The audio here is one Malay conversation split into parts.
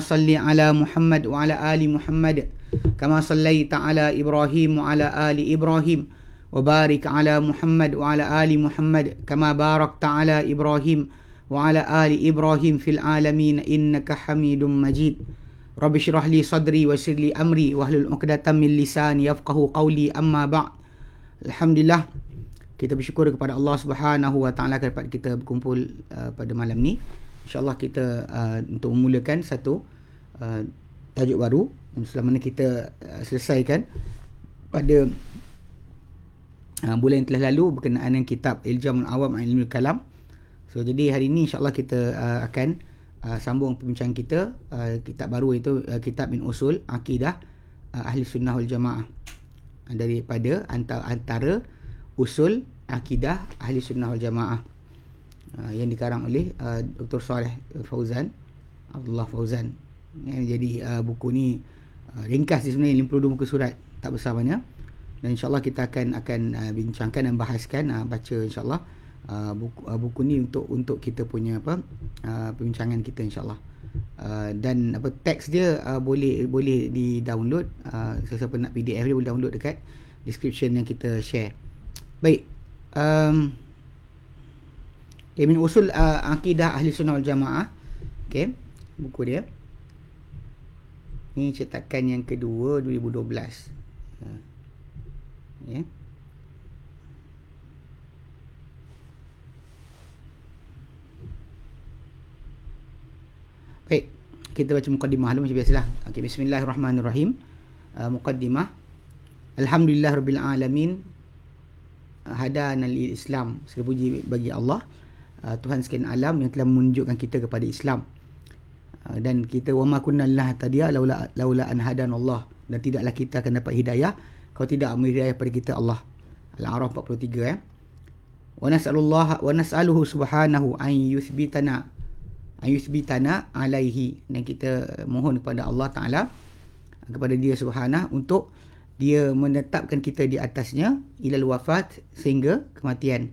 salli ala Muhammad wa ala ali Muhammad. كما صليت على إبراهيم وعلى آل إبراهيم وبارك على محمد وعلى آل محمد كما باركت على إبراهيم وعلى آل إبراهيم في العالمين إنك حميد مجيد رب اشرح لي صدري ويسر لي أمري واحلل عقدة من لساني يفقه قولي أما بعد الحمد لله kita bersyukur kepada Allah Subhanahu Wa Taala kerana kita berkumpul uh, pada malam ni. Insya-Allah kita uh, untuk memulakan satu uh, tajuk baru. Selama mana kita uh, selesaikan pada uh, bulan yang telah lalu berkenaan dengan kitab Iljamul Awam an Ilmu Kalam. So jadi hari ini insya-Allah kita uh, akan uh, sambung perbincangan kita uh, kitab baru itu uh, kitab min usul akidah uh, ahli sunnah wal jamaah. Daripada antara, antara usul akidah ahli sunnah wal jamaah uh, yang dikarang oleh uh, Dr. Saleh Fauzan Abdullah Fauzan. Ya, jadi uh, buku ni uh, ringkas di sebenarnya 52 muka surat tak besar banyak. Dan insyaallah kita akan akan uh, bincangkan dan bahaskan uh, baca insyaallah uh, buku uh, buku ni untuk untuk kita punya apa uh, perbincangan kita insyaallah. Uh, dan apa teks dia uh, boleh boleh di download uh, siapa nak PDF dia boleh download dekat description yang kita share. Baik um, okay, min usul uh, akidah ahli sunnah wal jamaah okey buku dia ini cetakan yang kedua 2012. Ha. Ya. Baik, kita baca mukadimah dulu macam biasalah. Okey, bismillahirrahmanirrahim. Uh, mukadimah. Alhamdulillah rabbil alamin. Hadana lil Islam. Segala puji bagi Allah. Uh, Tuhan sekian alam yang telah menunjukkan kita kepada Islam. Ah, dan kita wa ma kunna lillahi tadiya laula laula an hadan Allah. Dan tidaklah kita akan dapat hidayah kalau tidak memberi hidayah pada kita Allah. Al-A'raf 43 ya wa nas'alullah wa nas'aluhu subhanahu an yuthbitana an yuthbitana alaihi. Dan kita mohon kepada Allah taala kepada dia subhanahu untuk dia menetapkan kita di atasnya ilal wafat sehingga kematian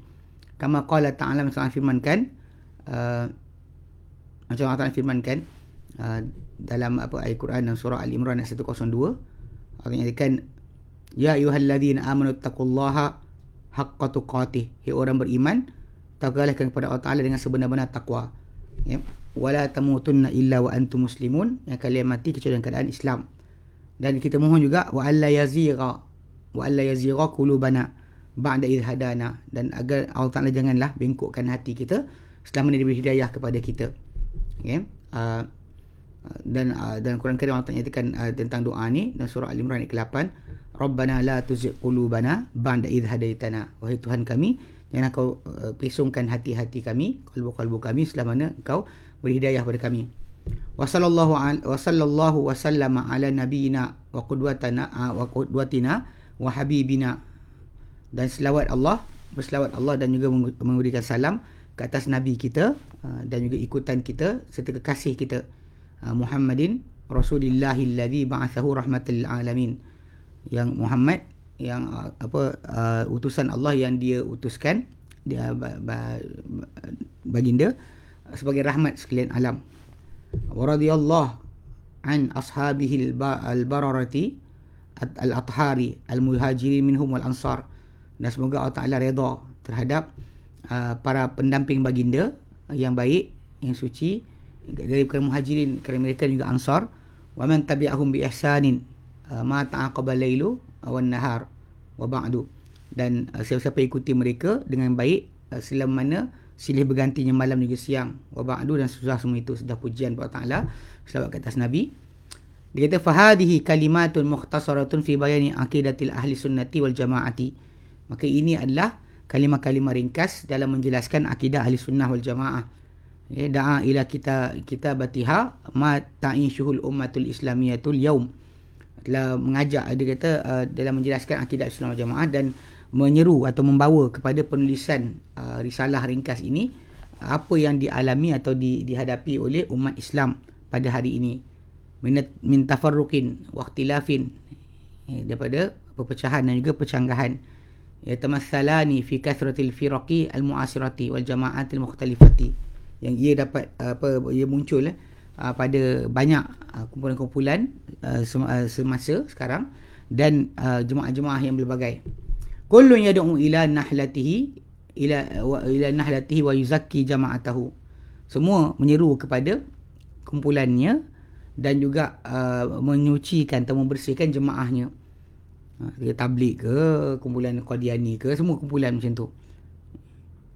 kama qala ta'ala macam firmankan uh, macam Allah Ta'ala firmankan uh, dalam apa ayat Quran dalam surah Al-Imran ayat 102 Allah nyatakan ya ayyuhalladzina amanu taqullaha haqqa tuqatih. Hai orang beriman takwalah kepada Allah Taala dengan sebenar-benar takwa ya wala tamutunna illa wa antum muslimun. Yang kalian mati kecuali dalam keadaan Islam. Dan kita mohon juga wa alla yazira wa alla yazira qulubana ba'da idh hadana. Dan agar Allah Taala janganlah bengkokkan hati kita setelah memberi hidayah kepada kita. Ya uh, dan uh, dan Quran Karim Allah nyatakan uh, tentang doa ni dalam surah Al-Imran ayat ke-8 Rabbana la tuzigh qulubana ba'da idh hadaitana wahai Tuhan kami jangan kau uh, pisungkan hati-hati kami kalbu-kalbu kami selama mana kau beri hidayah kepada kami. Wa sallallahu wa sallallahu wa sallama ala nabiyyina wa qudwatana wa qudwatina wa habibina dan selawat Allah berselawat Allah dan juga memberikan salam ke atas nabi kita uh, dan juga ikutan kita serta kekasih kita Ah, Muhammadin Rasulillahilladzi ba'athahu rahmatal alamin. Yang Muhammad yang ah, apa uh, utusan Allah yang dia utuskan dia baginda sebagai rahmat sekalian alam. Wa radiyallahu an ashabihi al-bararati al-athari al-muhajirin minhum wal ansar. Dan semoga Allah Taala redha terhadap uh, para pendamping baginda yang baik, yang suci dari kalangan muhajirin kerana mereka juga ansar. Wa man tabi'ahum bi ihsanin uh, ma ta'aqaba lailu wan nahar wa ba'du. Dan uh, siapa-siapa ikuti mereka dengan baik uh, selama mana silih bergantinya malam juga siang wa ba'du dan susah semua itu sudah pujian kepada Taala selawat ke atas nabi. Dia kata fahadihi kalimatun mukhtasaratun fi bayani aqidatil ahli sunnati wal jamaati maka ini adalah kalimah-kalimah ringkas dalam menjelaskan akidah ahli sunnah wal jamaah. Ya da'a ila kita kita batiha ma ta'ishuhul ummatul islamiyatul yaum. Telah mengajak dia kata uh, dalam menjelaskan akidah Islam Jamaah dan menyeru atau membawa kepada penulisan uh, risalah ringkas ini apa yang dialami atau di, dihadapi oleh umat Islam pada hari ini. Min tafarruqin wa ikhtilafin. Ya, daripada perpecahan dan juga percanggahan yatamassalani fi kathratil firaqi al mu'asirati wal jama'atil mukhtalifati yang ia dapat apa ia muncul eh, pada banyak kumpulan-kumpulan semasa sekarang dan jemaah-jemaah yang berbagai kullun yad'u ila nahlatihi ila ila nahlatihi wa yuzakki jama'atahu. Semua menyeru kepada kumpulannya dan juga uh, menyucikan atau membersihkan jemaahnya dia ha, tablik ke kumpulan qadiani ke semua kumpulan macam tu.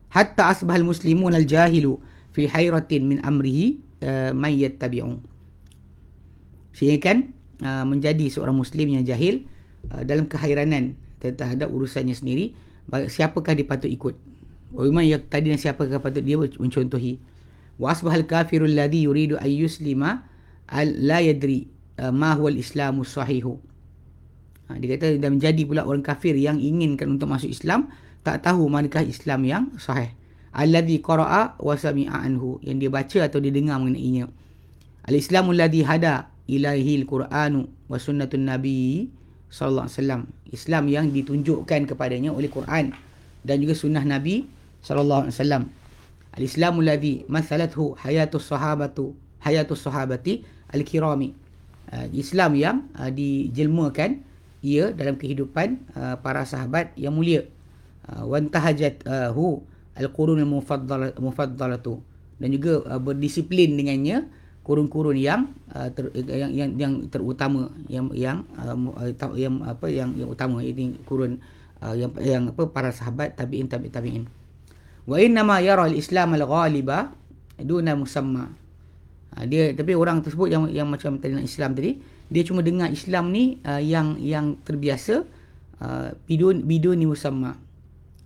Hatta asbahal muslimun al jahilu fi hayratin min amrihi uh, may yattabi'un sehingga kan uh, menjadi seorang muslim yang jahil uh, dalam kehairanan terhadap urusannya sendiri siapakah dia patut ikut? Umat yang tadi dan siapakah patut dia mencontohi? Wa asbahal kafirul ladhi yuridu ay yuslima al la yadri uh, ma huwa al islamu sahihu Ha, dia kata dah menjadi pula orang kafir yang inginkan untuk masuk Islam tak tahu manakah Islam yang sahih. Alladhi qara'a wa sami'a anhu yang dia baca atau dia dengar mengenainya. Al-Islamul ladhi hada ilahi al-Qur'anu wa sunnatun Nabi sallallahu alaihi wasallam. Islam yang ditunjukkan kepadanya oleh Quran dan juga sunnah Nabi sallallahu alaihi wasallam. Al-Islamul ladhi mathalathu hayatus sahabatu hayatus sahabati al-kirami. Uh, Islam yang uh, dijelmakan ia dalam kehidupan uh, para sahabat yang mulia. Uh, wantahajat uh, hu al-qurun al-mufaddalatu dan juga uh, berdisiplin dengannya kurun-kurun yang uh, ter, yang yang yang terutama yang yang uh, uh yang apa yang yang utama ini kurun uh, yang yang apa para sahabat tabi'in tabi' tabi'in. Wa inna ma yara al-islam al-ghaliba duna musamma. Dia tapi orang tersebut yang yang macam tadi Islam tadi dia cuma dengar Islam ni uh, yang yang terbiasa uh, bidun bidun ni musamma.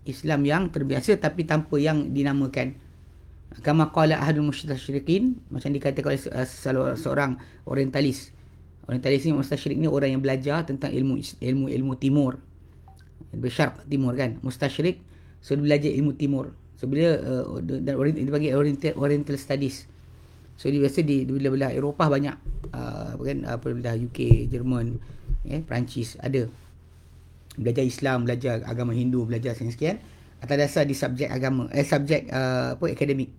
Islam yang terbiasa tapi tanpa yang dinamakan. Kama qala ahadul musyrikin macam dikatakan oleh uh, seorang orientalis. Orientalis ni mustasyrik ni orang yang belajar tentang ilmu ilmu ilmu timur. Bersyarak timur kan. Mustasyrik so dia belajar ilmu timur. So bila uh, dan orient, dia panggil oriental, oriental studies So dia biasa di belah-belah Eropah banyak uh, kan apa belah UK, Jerman, eh Perancis ada. Belajar Islam, belajar agama Hindu, belajar sekian-sekian atas dasar di subjek agama eh subjek uh, apa akademik.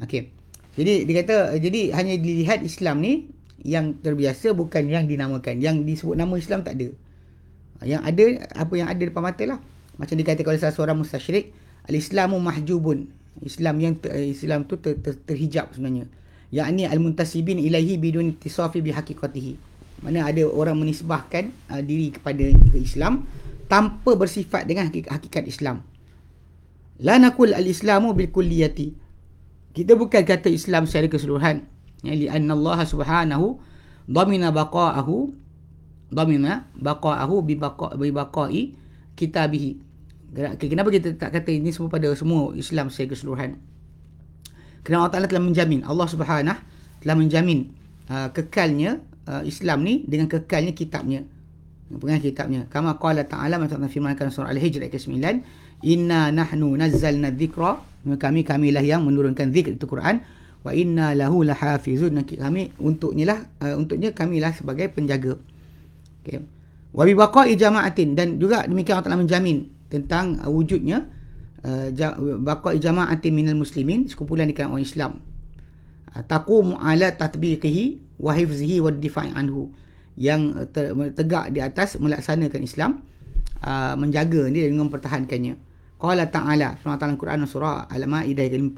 Okey. Jadi dia kata jadi hanya dilihat Islam ni yang terbiasa bukan yang dinamakan. Yang disebut nama Islam tak ada. Yang ada apa yang ada depan mata lah. Macam dikatakan oleh seorang mustasyrik, al-Islamu mahjubun. Islam yang ter, Islam tu ter, ter, terhijab sebenarnya. Yakni al-muntasibin ilaihi bidun tisafi bihaqiqatihi. Mana ada orang menisbahkan uh, diri kepada ke Islam tanpa bersifat dengan hakikat Islam. La naqul al-islamu bil kulliyati. Kita bukan kata Islam secara keseluruhan. Ya li anna Allah Subhanahu dhamina baqa'ahu dhamina baqa'ahu bi baqa'i kitabihi Kenapa kita tak kata ini semua pada semua Islam secara keseluruhan? Kerana Allah Ta'ala telah menjamin, Allah Subhanahu telah menjamin uh, kekalnya uh, Islam ni dengan kekalnya kitabnya. Dengan kitabnya. Kama qala Ta'ala macam firmankan surah Al-Hijr ayat ke-9, "Inna nahnu nazzalna dzikra" kami kamilah yang menurunkan zikr itu Quran wa inna lahu lahafizun kami untuknya lah uh, untuknya kamilah sebagai penjaga. Okey. Wa bi baqa'i jama'atin dan juga demikian Allah Ta'ala menjamin tentang uh, wujudnya uh, baqa' jama'atin minal muslimin sekumpulan di kalangan orang Islam. Uh, taqumu ala tatbiqihi wa hifzihi wa difa'i anhu. Yang uh, tegak di atas melaksanakan Islam uh, menjaga dia dengan mempertahankannya. Qala ta'ala surah al Quran surah al-maidah ayat 54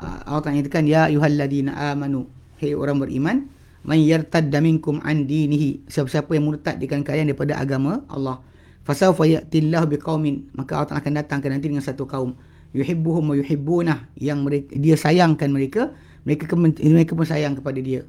uh, Allah Ta'ala nyatakan ya ayyuhalladzina amanu hei orang beriman man yartadda minkum an dinihi. Siapa-siapa yang murtad di kalangan kalian daripada agama Allah fasawfa ya'tillahu biqaumin. Maka Allah akan datangkan nanti dengan satu kaum. Yuhibbuhum wa yuhibbunah. Yang mereka, dia sayangkan mereka mereka mereka pun sayang kepada dia.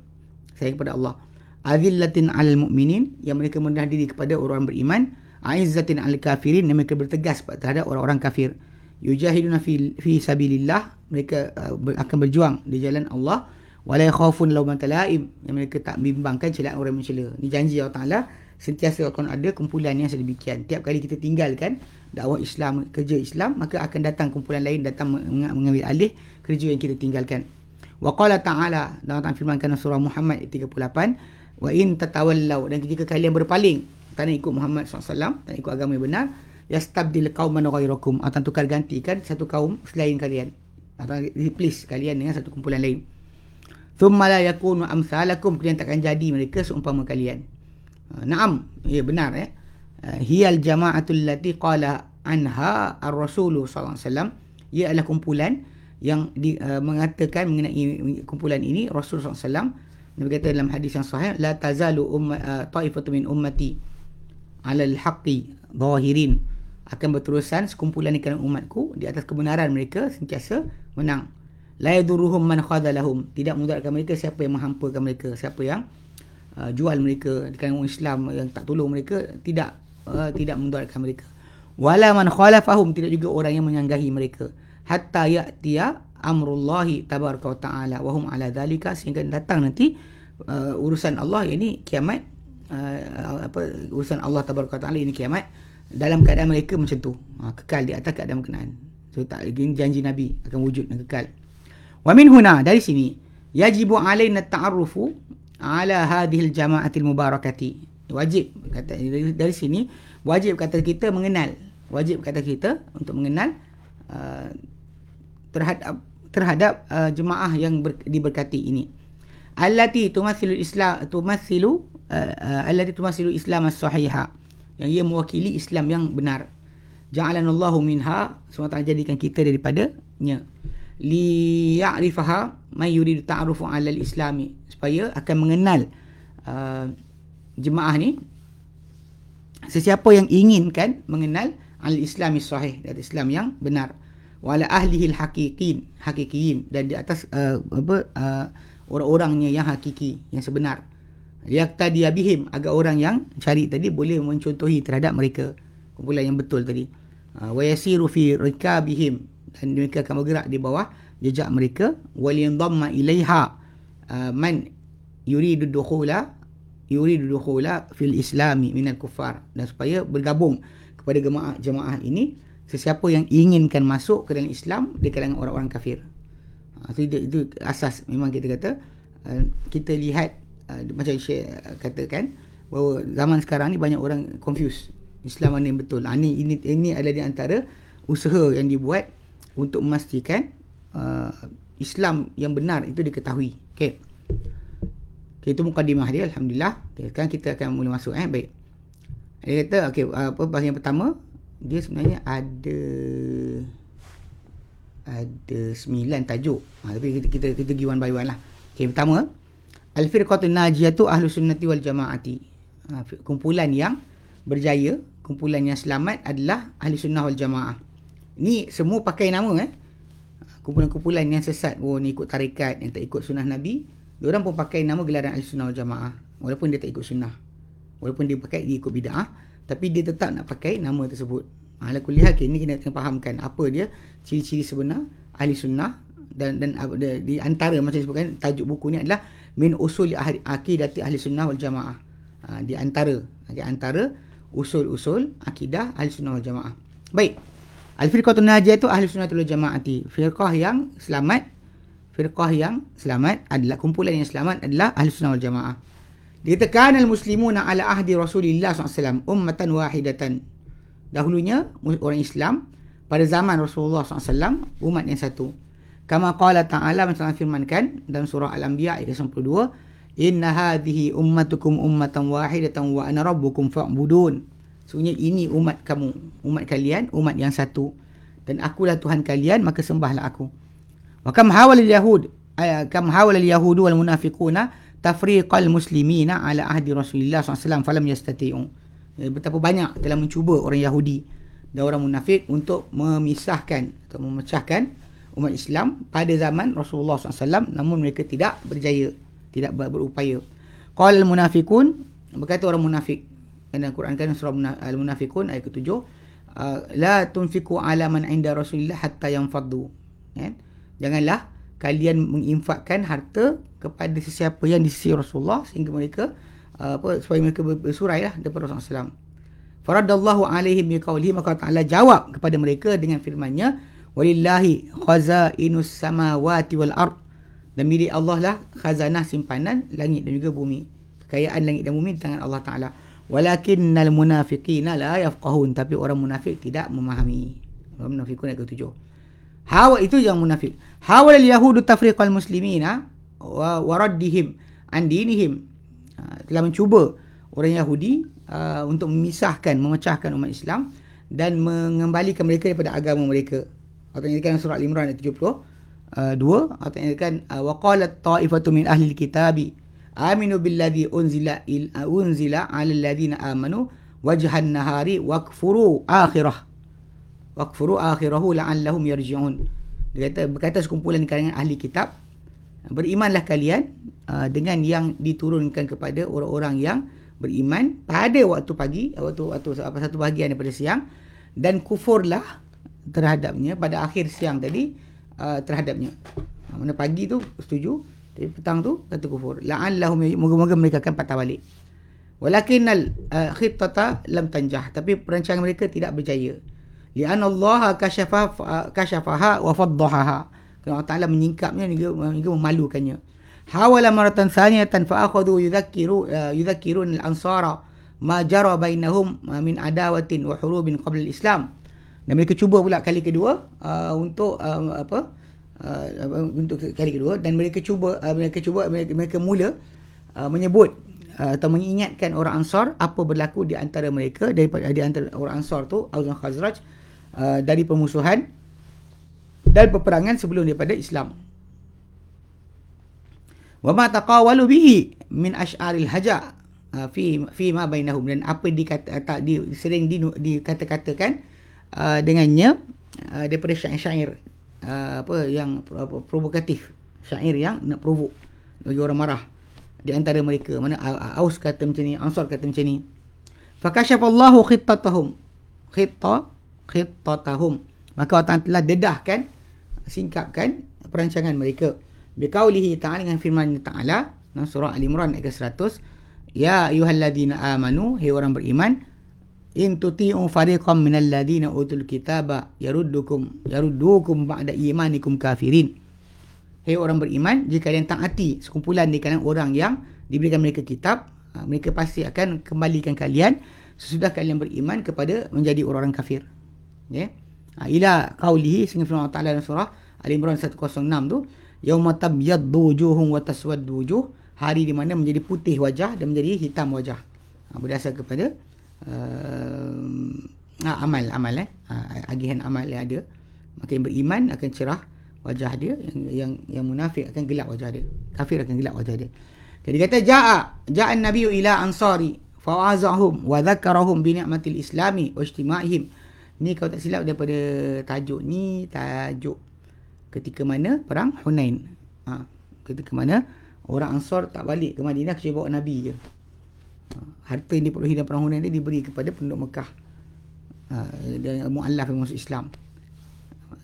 Sayang kepada Allah. Azillatin 'alal mu'minin. Yang mereka merendah diri kepada orang beriman. Aizzatin 'alal kafirin. Yang mereka bertegas terhadap orang-orang kafir. Yujahiduna fi fi sabilillah. Mereka uh, akan berjuang di jalan Allah. Wala yakhafun laim yang mereka tak bimbangkan celaan orang mencela. Ni janji Allah Taala sentiasa akan ada kumpulan yang sedemikian. Tiap kali kita tinggalkan dakwah Islam kerja Islam maka akan datang kumpulan lain datang mengambil alih kerja yang kita tinggalkan. Wa qala ta'ala dalam firmankan surah Muhammad 38 wa in tatawallaw dan jika kalian berpaling tak nak ikut Muhammad SAW tak nak ikut agama yang benar yastabdil qauman ghairakum akan tukar gantikan satu kaum selain kalian. Atau replace kalian dengan satu kumpulan lain. Thumma la yakunu amsalakum kemudian takkan jadi mereka seumpama kalian naam. Ya benar ya. Uh, hiyal jama'atul lati qala anha ar-rasul sallallahu alaihi wasallam. Ia adalah kumpulan yang di, uh, mengatakan mengenai kumpulan ini Rasul SAW Nabi kata dalam hadis yang sahih la tazalu umma, uh, ta'ifatu min ummati ala al-haqqi zahirin. Akan berterusan sekumpulan kalangan umatku di atas kebenaran mereka sentiasa menang. La yaduruhum man khadalahum. Tidak mudaratkan mereka siapa yang menghampakan mereka, siapa yang uh, jual mereka di kalangan Islam yang tak tolong mereka tidak uh, tidak mudaratkan mereka. Wala man khalafahum tidak juga orang yang menyanggahi mereka. Hatta ya'tiya amrullahi tabaraka wa ta'ala wa hum ala dhalika sehingga datang nanti uh, urusan Allah ini kiamat uh, apa urusan Allah tabaraka wa ta'ala ini kiamat dalam keadaan mereka macam tu ha, kekal di atas keadaan berkenaan so tak lagi janji nabi akan wujud dan kekal wa min huna dari sini yajibu alaina ta'arrufu ala hadhihi al-jama'atil mubarakati. Wajib kata dari, dari sini wajib kata kita mengenal. Wajib kata kita untuk mengenal uh, terhadap terhadap uh, jemaah yang ber, diberkati ini. Allati tumathilu islam tumathilu uh, uh, allati tumathilu islam as-sahihah yang ia mewakili Islam yang benar. Ja'alanallahu minha, SWT jadikan kita daripadanya. Li ya'rifaha may yuridu ta'arufu 'ala al-islami supaya akan mengenal uh, jemaah ni. Sesiapa yang inginkan mengenal al-islami sahih dari Islam yang benar. Wala ahlihi al-haqiqin hakikiin dan di atas uh, apa uh, orang-orangnya yang hakiki yang sebenar. Yaktadi abihim agar orang yang cari tadi boleh mencontohi terhadap mereka. Kumpulan yang betul tadi. Ah, wa yasiru fi rikabihim dan mereka akan bergerak di bawah jejak mereka. Wal yandamma ilaiha ah, man yuridu dukhula yuridu dukhula fil islami minal kufar dan supaya bergabung kepada jemaah jemaah ini sesiapa yang inginkan masuk ke dalam Islam di kalangan orang-orang kafir. Itu, ah, itu asas memang kita kata kita lihat macam Syekh katakan bahawa zaman sekarang ni banyak orang confuse Islam mana yang betul. Ini, ini ini adalah di antara usaha yang dibuat untuk memastikan Islam yang benar itu diketahui. Okey. Okay, itu mukadimah dia alhamdulillah. Okay, sekarang kita akan mula masuk eh baik. Dia kata okey apa bahasa yang pertama dia sebenarnya ada ada sembilan tajuk. Ha, tapi kita kita kita pergi one by one lah. Okey pertama Al-Firqatun Najiyah tu Ahlu Sunnati wal Jama'ati. Ha, kumpulan yang berjaya, kumpulan yang selamat adalah Ahli Sunnah wal Jama'ah. Ni semua pakai nama eh. Kumpulan-kumpulan yang sesat, oh ni ikut tarikat, yang tak ikut sunnah Nabi, diorang pun pakai nama gelaran Ahli Sunnah Jama'ah. Walaupun dia tak ikut sunnah. Walaupun dia pakai, dia ikut bid'ah. Tapi dia tetap nak pakai nama tersebut. Ala kuliah, okay, ni kita kena fahamkan apa dia ciri-ciri sebenar Ahli Sunnah dan dan di antara macam disebutkan tajuk buku ni adalah min usul ahli akidah ahli sunnah wal jamaah. Ha, di antara di antara usul-usul akidah ahli sunnah wal jamaah. Baik. Al-firqatun najiyah itu ahli sunnah wal jamaati. Firqah yang selamat firqah yang selamat adalah kumpulan yang selamat adalah ahli sunnah wal jamaah. Dikatakan al-muslimuna ala ahdi Rasulullah SAW ummatan wahidatan. Dahulunya orang Islam pada zaman Rasulullah SAW umat yang satu. Kama qala ta'ala macam firmankan dalam surah Al-Anbiya ayat 92, "Inna hadhihi ummatukum ummatan wahidatan wa ana rabbukum fa'budun." Sungguhnya ini umat kamu, umat kalian, umat yang satu. Dan akulah Tuhan kalian, maka sembahlah aku. Wa kam hawal al-yahud, kam hawal al-yahud wal munafiquna tafriqal muslimina ala ahdi Rasulullah SAW falam yastati'u. Ya, betapa banyak telah mencuba orang Yahudi dan orang munafik untuk memisahkan atau memecahkan umat Islam pada zaman Rasulullah SAW namun mereka tidak berjaya tidak berupaya qala al-munafiqun berkata orang munafik dalam Quran kan surah al-munafiqun ayat ke-7 uh, la tunfiku ala man inda rasulillah hatta yanfaddu kan janganlah kalian menginfakkan harta kepada sesiapa yang di sisi Rasulullah sehingga mereka uh, apa supaya mereka bersurai lah daripada Rasulullah SAW. Faradallahu alaihim biqaulihi maka Ta'ala jawab kepada mereka dengan firman-Nya walillahi khazainus samawati wal ard dan milik Allah lah khazanah simpanan langit dan juga bumi. Kekayaan langit dan bumi di tangan Allah Taala. Walakinnal munafiqina la yafqahun tapi orang munafik tidak memahami. Orang munafikun ayat ke-7. Hawa itu yang munafik. Hawal al-yahudu tafriqal muslimina wa waraddihim an dinihim. Ha, telah mencuba orang Yahudi uh, untuk memisahkan, memecahkan umat Islam dan mengembalikan mereka daripada agama mereka. Atau yang dikatakan surah Al-Imran ayat 70. Uh, dua atau yang dikatakan uh, wa qalat ta'ifatu min ahli kitabi aminu billadhi unzila il, uh, unzila 'ala alladhina amanu wajhan nahari wakfuru akhirah waqfuru akhirahu la'allahum yarji'un. Dia kata berkata sekumpulan kalangan ahli kitab berimanlah kalian uh, dengan yang diturunkan kepada orang-orang yang beriman pada waktu pagi waktu waktu apa satu bahagian daripada siang dan kufurlah terhadapnya pada akhir siang tadi uh, terhadapnya. Uh, mana pagi tu setuju tapi petang tu kata kufur. La'allahum moga-moga mereka akan patah balik. Walakin al uh, khittata lam tanjah tapi perancangan mereka tidak berjaya. Lian Allah kasyafa kasyafaha wa faddahaha. Kerana Allah Taala menyingkapnya hingga, hingga memalukannya. Hawala maratan thaniyatan fa akhadhu yudhakkiru uh, yudhakkirun al-ansara ma jara bainahum uh, min adawatin wa hurubin qabla al-Islam. Dan mereka cuba pula kali kedua uh, untuk uh, apa? Uh, untuk kali kedua dan mereka cuba uh, mereka cuba mereka, mereka mula uh, menyebut uh, atau mengingatkan orang Ansar apa berlaku di antara mereka daripada di antara orang Ansar tu Aus dan Khazraj Uh, dari pemusuhan dan peperangan sebelum daripada Islam. Wa ma taqawalu bihi min asy'aril haja uh, fi fi ma bainahum dan apa dikata tak di, sering di, dikata-katakan uh, dengannya uh, daripada syair-syair uh, apa yang provokatif syair yang nak provok bagi orang marah di antara mereka. Mana Aus kata macam ni Ansar kata macam ni fakashafallahu khittatahum khitta khittatahum maka Allah telah dedahkan singkapkan perancangan mereka. Biqaulihi ta'ala dengan firman ta'ala surah al-imran ayat 100 ya ayyuhalladzina amanu hai orang beriman in tuti'u fariqam minal ladzina utul kitaba yaruddukum yaruddukum ba'da imanikum kafirin. Hai orang beriman jika kalian taati sekumpulan di kalangan orang yang diberikan mereka kitab ha, mereka pasti akan kembalikan kalian sesudah kalian beriman kepada menjadi orang-orang kafir. Ya ha, ila qaulihi sehingga Allah surah Al Imran 106 tu yauma tabyaddu wujuhum wa taswaddu wujuh hari di mana menjadi putih wajah dan menjadi hitam wajah. Ha, berdasar kepada uh, amal amal eh. Ha, agihan amal yang ada. Maka yang beriman akan cerah wajah dia yang yang yang munafik akan gelap wajah dia. Kafir akan gelap wajah dia. Jadi kata jaa jaa an-nabiy ila ansari fawazahum wa dzakarahum bi ni'matil islami wa ijtima'ihim. Ni kalau tak silap daripada tajuk ni tajuk ketika mana? Perang Hunain. Ha, ketika mana orang Ansar tak balik ke Madinah kecuali bawa Nabi je. Ha, harta yang diperolehi dalam perang Hunain ni diberi kepada penduduk Mekah. Ha, dan muallaf yang masuk Islam.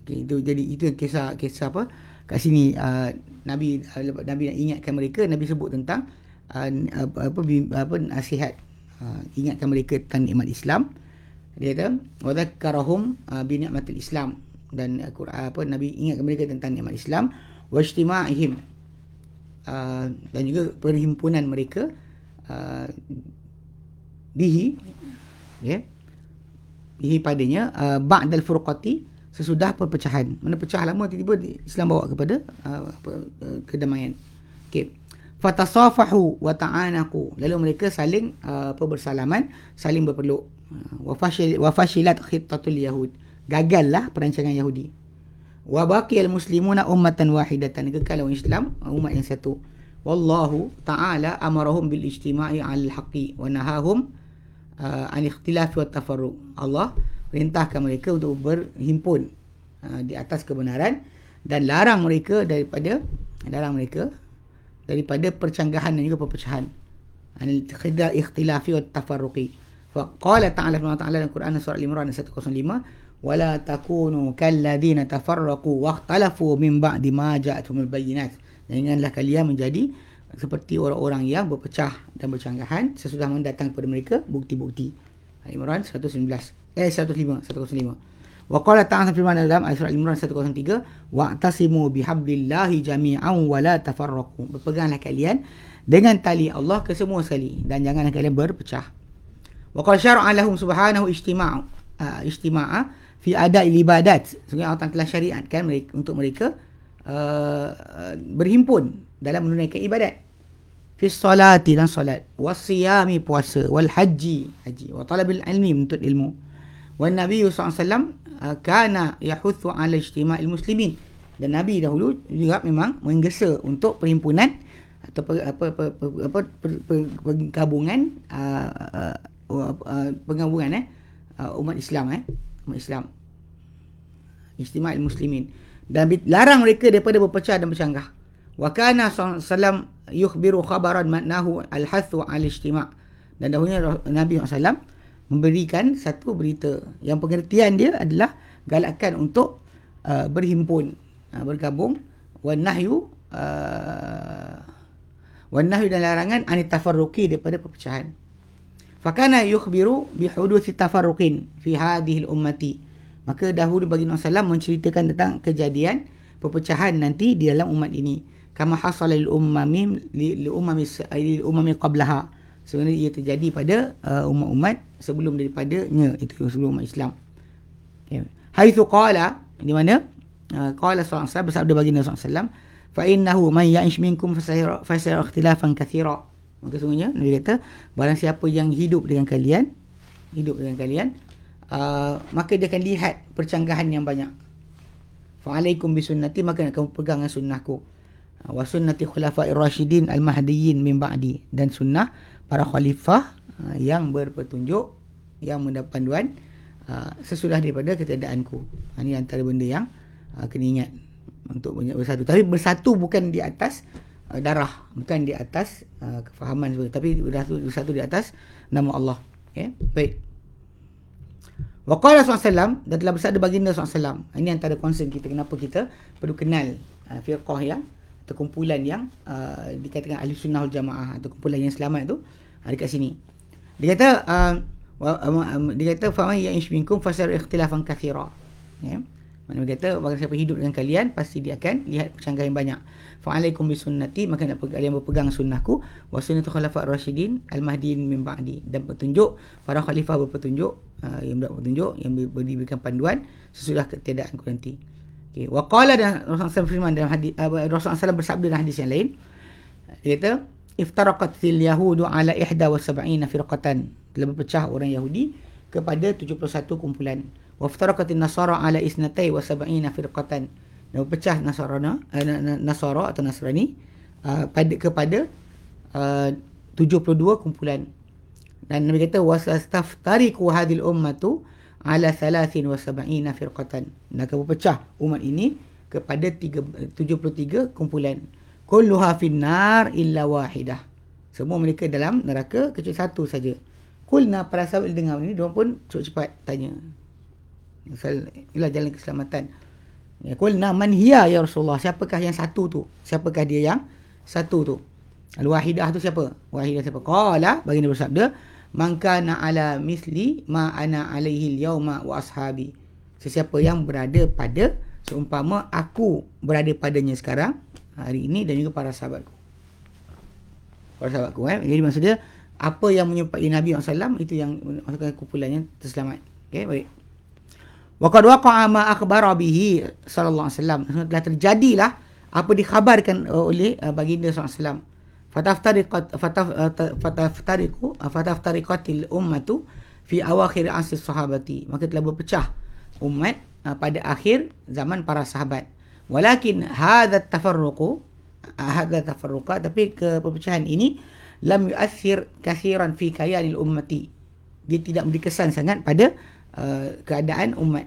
Okay, itu jadi itu kisah kisah apa? Kat sini uh, Nabi uh, Nabi nak ingatkan mereka Nabi sebut tentang uh, apa apa, apa nasihat uh, ingatkan mereka tentang nikmat Islam dia kata wa dzakkarahum uh, bi ni'matil islam dan uh, apa nabi ingatkan mereka tentang nikmat islam wa ijtima'ihim uh, dan juga perhimpunan mereka uh, bihi. Ya. Yeah, bihi padanya uh, ba'dal furqati sesudah perpecahan. Mana pecah lama tiba-tiba Islam bawa kepada uh, uh, kedamaian. Okey. Fatasafahu wa ta'anaku. Lalu mereka saling uh, bersalaman saling berpeluk. Wa fashilat khittatul yahud. Gagallah perancangan yahudi. Wa baqiyal muslimuna ummatan wahidatan. Kekal orang Islam umat yang satu. Wallahu ta'ala amarahum bil ijtima'i 'alal haqqi wa nahahum uh, an ikhtilaf wa tafarruq Allah perintahkan mereka untuk berhimpun uh, di atas kebenaran dan larang mereka daripada larang mereka daripada percanggahan dan juga perpecahan. An ikhtilafi wa tafarruqi. Faqala ta'ala firman ta'ala dalam Quran surah Al-Imran 105 wala takunu kalladzina tafarraqu wakhtalafu min ba'di ma ja'atumul bayyinat. Janganlah kalian menjadi seperti orang-orang yang berpecah dan bercanggahan sesudah mendatang kepada mereka bukti-bukti. Al-Imran 119. Eh 105, 105. Wa qala ta'ala firman dalam surah Al-Imran 103, wa'tasimu bihablillahi jami'an wa la tafarraqu. Berpeganglah kalian dengan tali Allah ke semua sekali dan janganlah kalian berpecah. Wa qala syar'a lahum subhanahu ijtima'u uh, ijtima'a fi ada'i ibadat. Sebenarnya Allah telah syariatkan mereka untuk mereka uh, berhimpun dalam menunaikan ibadat. Fi salati dan salat, wasiyami puasa, wal haji. Haji, wa talabil ilmi menuntut ilmu. Wa Nabi SAW uh, kana yahuthu ala ijtima'il muslimin. Dan Nabi dahulu juga memang menggesa untuk perhimpunan atau apa apa apa pergabungan uh, uh, uh, penggabungan eh umat Islam eh umat Islam. Ijtima'il muslimin. Dan larang mereka daripada berpecah dan bercanggah wa kana sallam yukhbiru khabaran maknahu al-hathu al-ijtima' dan dahulunya Nabi SAW memberikan satu berita yang pengertian dia adalah galakkan untuk uh, berhimpun uh, bergabung wa nahyu uh, wa nahyu dan larangan anitafarruqi daripada perpecahan Fakana yukhbiru bihuduthi tafarruqin fi hadhihi al-ummati. Maka dahulu bagi Nabi SAW menceritakan tentang kejadian perpecahan nanti di dalam umat ini. Hasala lil ummami li ummami li ummami qablaha. Sebenarnya ia terjadi pada uh, umat-umat sebelum daripadanya itu sebelum umat Islam. Okay. Haitsu qala di mana uh, qala sallallahu alaihi bersabda bagi Nabi SAW fa innahu man ya'ish minkum fasayara ikhtilafan katsira. Maka sungguhnya Nabi kata barang siapa yang hidup dengan kalian hidup dengan kalian uh, maka dia akan lihat percanggahan yang banyak. Fa'alaikum bisunnati maka kamu pegang sunnahku. Wa sunnati khulafa'ir rasyidin al-mahdiyyin min ba'di. Dan sunnah para khalifah uh, yang berpetunjuk yang mendapat panduan uh, sesudah daripada ketiadaanku. Ini antara benda yang kena ingat untuk bersatu. Tapi bersatu bukan di atas darah. Bukan di atas kefahaman sebenarnya tapi satu satu di atas nama Allah. Okey baik. Wa qala sallallahu dan telah bersabda baginda sallallahu ini antara concern kita kenapa kita perlu kenal fiqh yang atau kumpulan yang uh, dikatakan ahli sunnah wal jamaah atau kumpulan yang selamat tu uh, dekat sini dia kata uh, dia kata fa man ya'ish minkum fasar ikhtilafan kathira ya. Mana kata bagi siapa hidup dengan kalian pasti dia akan lihat percanggahan banyak. Fa'alaikum bisunnati maka nak kalian berpegang sunnahku wa sunnatu khulafa ar-rasyidin al-mahdiyyin min ba'di dan petunjuk para khalifah berpetunjuk uh, yang berpetunjuk petunjuk yang diberikan panduan sesudah ketiadaanku nanti. Okay. Wa qala dan Rasulullah SAW firman dalam hadis uh, Rasulullah SAW bersabda dalam hadis yang lain. Dia kata iftaraqat til yahudu ala 71 firqatan. Telah berpecah orang Yahudi kepada 71 kumpulan. Wa iftaraqat nasara ala 72 firqatan. Dan berpecah Nasarana, uh, eh, Nasara atau Nasrani uh, pada kepada eh, uh, 72 kumpulan. Dan Nabi kata wasastaftariqu hadhil ummatu ala 73 firqatan dan akan pecah umat ini kepada 3, 73 kumpulan kulluha finnar illa wahidah semua mereka dalam neraka kecuali satu saja kulna para sahabat dengar ini dia pun cepat-cepat tanya inilah jalan keselamatan. Ya qulna man hiya ya Rasulullah? Siapakah yang satu tu? Siapakah dia yang satu tu? Al-wahidah tu siapa? Wahidah siapa? Qala bagi dia bersabda, "Man kana ala misli ma ana alaihi al-yawma wa ashabi." Sesiapa yang berada pada seumpama aku berada padanya sekarang hari ini dan juga para sahabatku. Para sahabatku eh. Jadi maksudnya apa yang menyebabkan Nabi SAW itu yang maksudkan kumpulannya terselamat. Okey, baik. Wa qad waqa'a ma akhbara bihi sallallahu alaihi wasallam. Telah terjadilah apa dikhabarkan oleh uh, baginda sallallahu alaihi wasallam. Fataftariqat fataftariqu uh, fataftariqatil ummatu fi awakhir asr sahabati. Maka telah berpecah umat uh, pada akhir zaman para sahabat. Walakin hadha tafarruqu hadha tafarruqa tapi ke perpecahan ini lam yu'athir kathiran fi kayanil ummati. Dia tidak memberi kesan sangat pada Uh, keadaan umat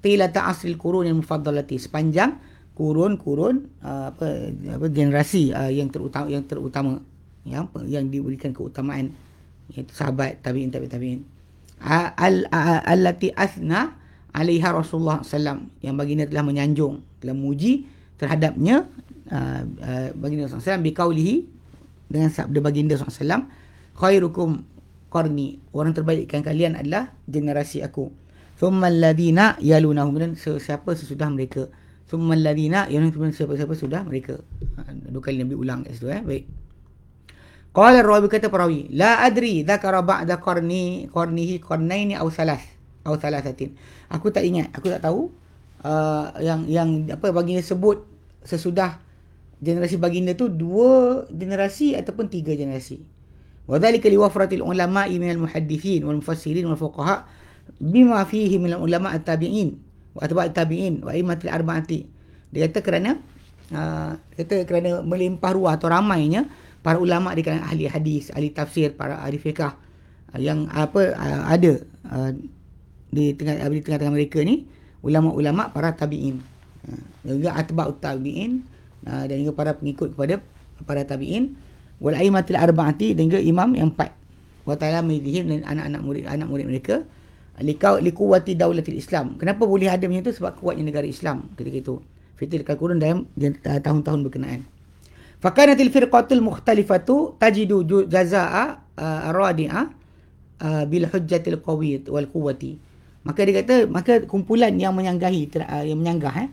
qila ta'asril qurun yang mufaddalati sepanjang kurun-kurun uh, apa apa generasi uh, yang terutama yang terutama yang yang diberikan keutamaan iaitu sahabat tabi'in tabi'in tabi'in. Al allati asna alaiha Rasulullah sallam yang baginda telah menyanjung telah memuji terhadapnya uh, uh, baginda sallam biqaulihi dengan sabda baginda sallam khairukum qarni. Orang terbaikkan kalian adalah generasi aku. Thumma alladhina yalunahum. Dan siapa sesudah mereka thumma alladhina yalunahum siapa-siapa sudah mereka ha, dua kali nabi ulang kat situ eh baik Qala rawi kata perawi, la adri dzakara ba'da qarni qarnihi qarnaini aw salas aw salasatin. Aku tak ingat, aku tak tahu uh, yang yang apa baginda sebut sesudah generasi baginda tu dua generasi ataupun tiga generasi. Wa dzalika liwafratil ulama'i minal muhaddithin wal mufassirin wal fuqaha bima fihi min ulama at-tabi'in wa atba' at-tabi'in wa imatil arba'ati. Dia kata kerana uh, kata kerana melimpah ruah atau ramainya para ulama di kalangan ahli hadis, ahli tafsir, para ahli fiqh yang apa ada di tengah di tengah-tengah mereka ni ulama-ulama para tabi'in. Dan juga atba'ut tabi'in dan juga para pengikut kepada para tabi'in wal aimatil arba'ati dan juga imam yang empat. Wa ta'ala dan anak-anak murid anak murid mereka Likau likuwati daulatil Islam. Kenapa boleh ada macam tu? Sebab kuatnya negara Islam ketika itu. Fitil kalkurun dalam tahun-tahun berkenaan. Fakanatil firqatul mukhtalifatu tajidu jaza'a radi'a bil hujjatil qawiyat wal quwwati. Maka dia kata, maka kumpulan yang menyanggahi, yang menyanggah, eh,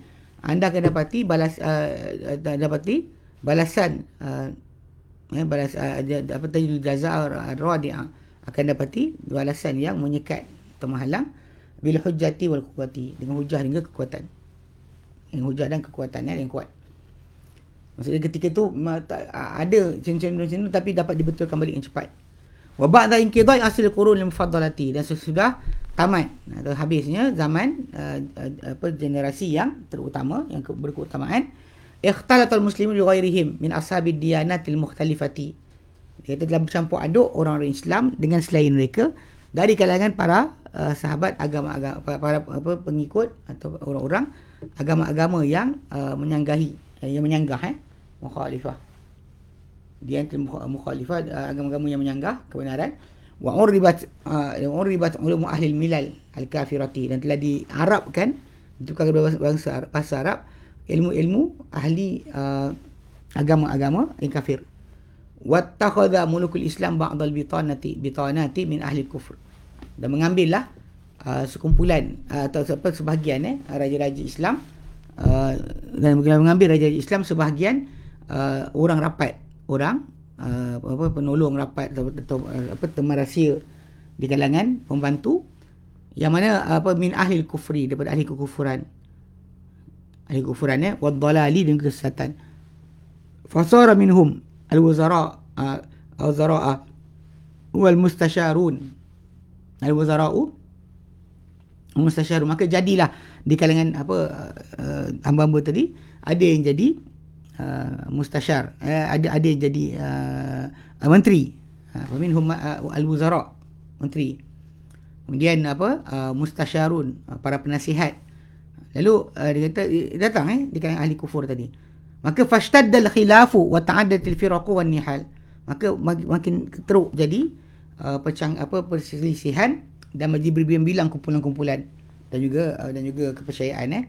anda akan dapati, balas, uh, dapati balasan, uh, eh, balas, uh, dapati jaza'a radi'a akan dapati balasan yang menyekat atau menghalang bil hujjati wal quwwati dengan hujah dan kekuatan dengan hujah dan kekuatan yang kuat Maksudnya ketika tu ada tu tapi dapat dibetulkan balik yang cepat. Wa ba'da inqidai asl qurun al-mufaddalati dan sesudah tamat atau habisnya zaman uh, apa generasi yang terutama yang berkeutamaan ikhtalatul muslimin bi ghairihim min ashabid diyanatil mukhtalifati. Dia telah bercampur aduk orang-orang Islam dengan selain mereka dari kalangan para uh, sahabat agama-agama para, para apa pengikut atau orang-orang agama-agama yang uh, menyanggahi yang menyanggah eh mukhalifah. Dia antara mukhalifah agama-agama yang menyanggah kebenaran wa uribat uh, uribat ulum ahli milal al kafirati dan telah diarabkan itu kalau bahasa bahasa Arab ilmu-ilmu ahli uh, agama-agama yang kafir. Wattakhadha mulukul islam ba'd al bitanati bitanati min ahli kufr dan mengambillah uh, sekumpulan uh, atau sebahagian eh raja-raja Islam. Uh, dan mengambil raja Islam sebahagian uh, orang rapat orang uh, apa penolong rapat atau, atau uh, apa teman rahsia di kalangan pembantu yang mana apa min ahli kufri daripada ahli kekufuran. Ahli kekufuran ya wad dalali dan kesesatan. Fasara minhum al wazara uh, al wazara wal mustasyarun al wazara'u mustasyarun maka jadilah di kalangan apa uh, hamba-hamba tadi ada yang jadi uh, mustasyar. Uh, ada ada yang jadi uh, menteri. Uh, minhum uh, al-wuzara menteri. Kemudian apa uh, mustasyarun uh, para penasihat. Lalu uh, dia kata datang eh di kalangan ahli kufur tadi. Maka fashtaddal khilafu wa ta'addat al-firaq wan nihal maka makin teruk jadi uh, pecang apa perselisihan dan majlis berbilang-bilang kumpulan-kumpulan dan juga uh, dan juga kepercayaan eh.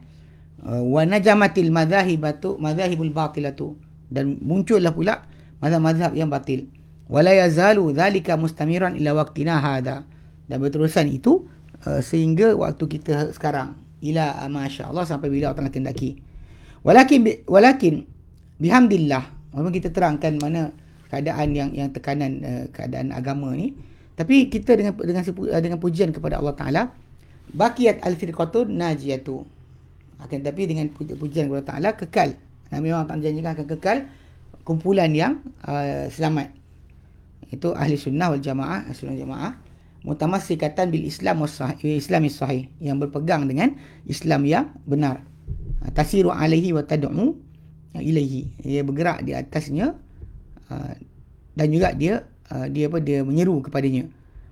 Uh, wa najamatil madzahibatu madzahibul batilatu. Dan muncullah pula mazhab-mazhab yang batil. Wala yazalu dhalika mustamiran ila waqtina hada dan berterusan itu uh, sehingga waktu kita sekarang ila uh, masya-Allah sampai bila Allah kendaki. Walakin walakin bihamdillah walaupun kita terangkan mana keadaan yang yang tekanan uh, keadaan agama ni tapi kita dengan dengan dengan pujian kepada Allah Taala Bakiat al-firqatun najiyatu. Akan tapi dengan pujian kepada Ta'ala kekal. Dan memang tak janjikan akan kekal kumpulan yang uh, selamat. Itu ahli sunnah wal jamaah, ahli sunnah jamaah. Mutamassikatan bil Islam was sahih, Islam sahih yang berpegang dengan Islam yang benar. Tasiru alaihi wa tad'u ilaihi. Dia bergerak di atasnya uh, dan juga dia uh, dia apa dia menyeru kepadanya.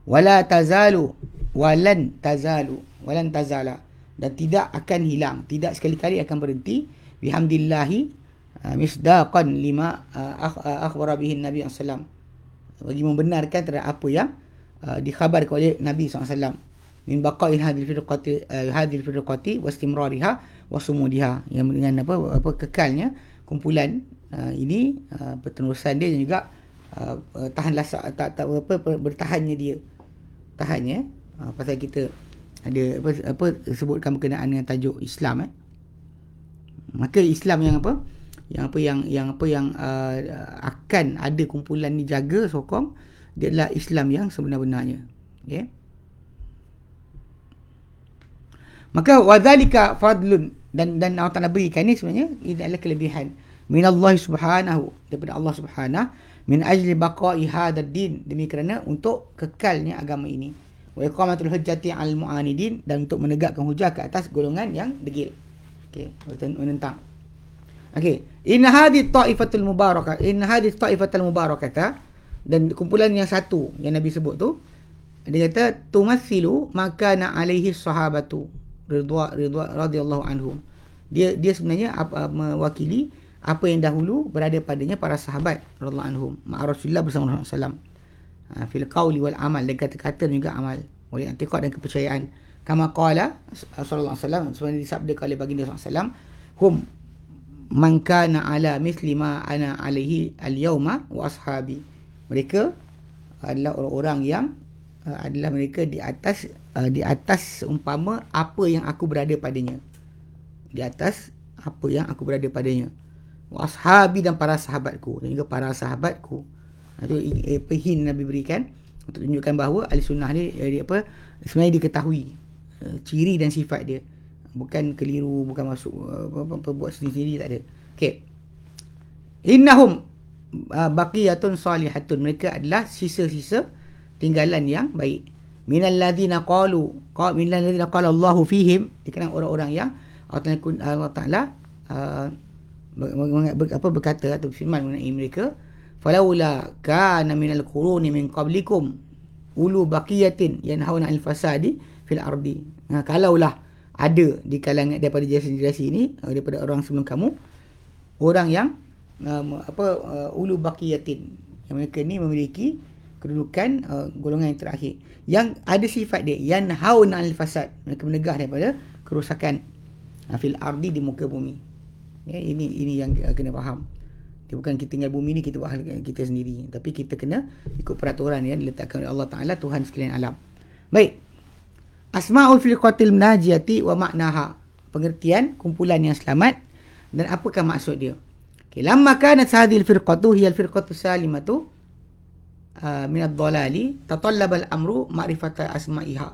Wala tazalu walan tazalu walan tazala. Dan tidak akan hilang tidak sekali-kali akan berhenti. Bihamdillahi uh, misdaqan lima uh, uh, akhbara bihi nabi sallam bagi membenarkan terhadap apa yang uh, dikhabarkan oleh Nabi SAW min baqa'il hadhil firqati uh, hadhil firqati wa istimrariha wa sumudiha. Yang dengan apa apa kekalnya kumpulan uh, ini uh, perterusan dia dan juga uh, uh, tahan lasak tak tak apa bertahannya dia. Tahannya uh, pasal kita ada apa apa sebutkan berkenaan dengan tajuk Islam eh. Maka Islam yang apa? Yang apa yang yang apa yang uh, akan ada kumpulan ni jaga sokong dia adalah Islam yang sebenar-benarnya okey maka wadzalika fadlun dan dan Allah Taala berikan ni sebenarnya ini adalah kelebihan. Min Allah Subhanahu daripada Allah Subhanahu min ajli baqa'i hadzal din demi kerana untuk kekalnya agama ini wa iqamatul hujjati al mu'anidin dan untuk menegakkan hujah ke atas golongan yang degil. Okey, menentang. Okey, in hadhi ta'ifatul mubarakah, in hadhi ta'ifatul mubarakah dan kumpulan yang satu yang Nabi sebut tu dia kata tumathilu maka na alaihi sahabatu ridwa ridwa radhiyallahu anhum. Dia dia sebenarnya apa mewakili apa yang dahulu berada padanya para sahabat radhiyallahu anhum. Ma Rasulullah bersama Rasulullah sallallahu Ha, fil qawli wal amal. Dan kata-kata juga amal. Oleh antiqad dan kepercayaan. Kama qala sallallahu alaihi wasallam disabda oleh baginda sallallahu hum man kana ala mithli ma ana alaihi al yauma wa ashabi. Mereka adalah orang-orang yang uh, adalah mereka di atas uh, di atas umpama apa yang aku berada padanya. Di atas apa yang aku berada padanya ashabi dan para sahabatku dan juga para sahabatku. Itu apa hint Nabi berikan untuk tunjukkan bahawa ahli sunnah ni eh, dia apa sebenarnya diketahui. Uh, ciri dan sifat dia. Bukan keliru bukan masuk uh, apa, apa, buat sendiri-sendiri tak ada. Okey. Innahum uh, baqiyatun salihatun. Mereka adalah sisa-sisa tinggalan yang baik. Minal ladzina qalu minal ladzina qala Allahu fihim. Dikenal orang-orang yang Allah Taala uh, apa berkata atau firman mengenai mereka falaula kana minal quruni min qablikum ulu baqiyatin yanhauna 'anil fasadi fil ardi. Nah kalaulah ada di kalangan daripada generasi ini uh, daripada orang sebelum kamu orang yang um, apa uh, ulu baqiyatin yang mereka ni memiliki kedudukan uh, golongan yang terakhir. Yang ada sifat dia yanhauna 'anil fasad. Mereka menegah daripada kerosakan uh, fil ardi di muka bumi ya, ini ini yang kena faham dia bukan kita tinggal bumi ni kita buat hal kita sendiri. Tapi kita kena ikut peraturan yang diletakkan oleh Allah Ta'ala Tuhan sekalian alam. Baik. Asma'ul firqatil najiyati wa maknaha. Pengertian kumpulan yang selamat dan apakah maksud dia. Okay. Lama kanat sahadil firqatu hiya al-firqatu salimatu uh, min ad-dhalali tatallab al-amru ma'rifata asma'iha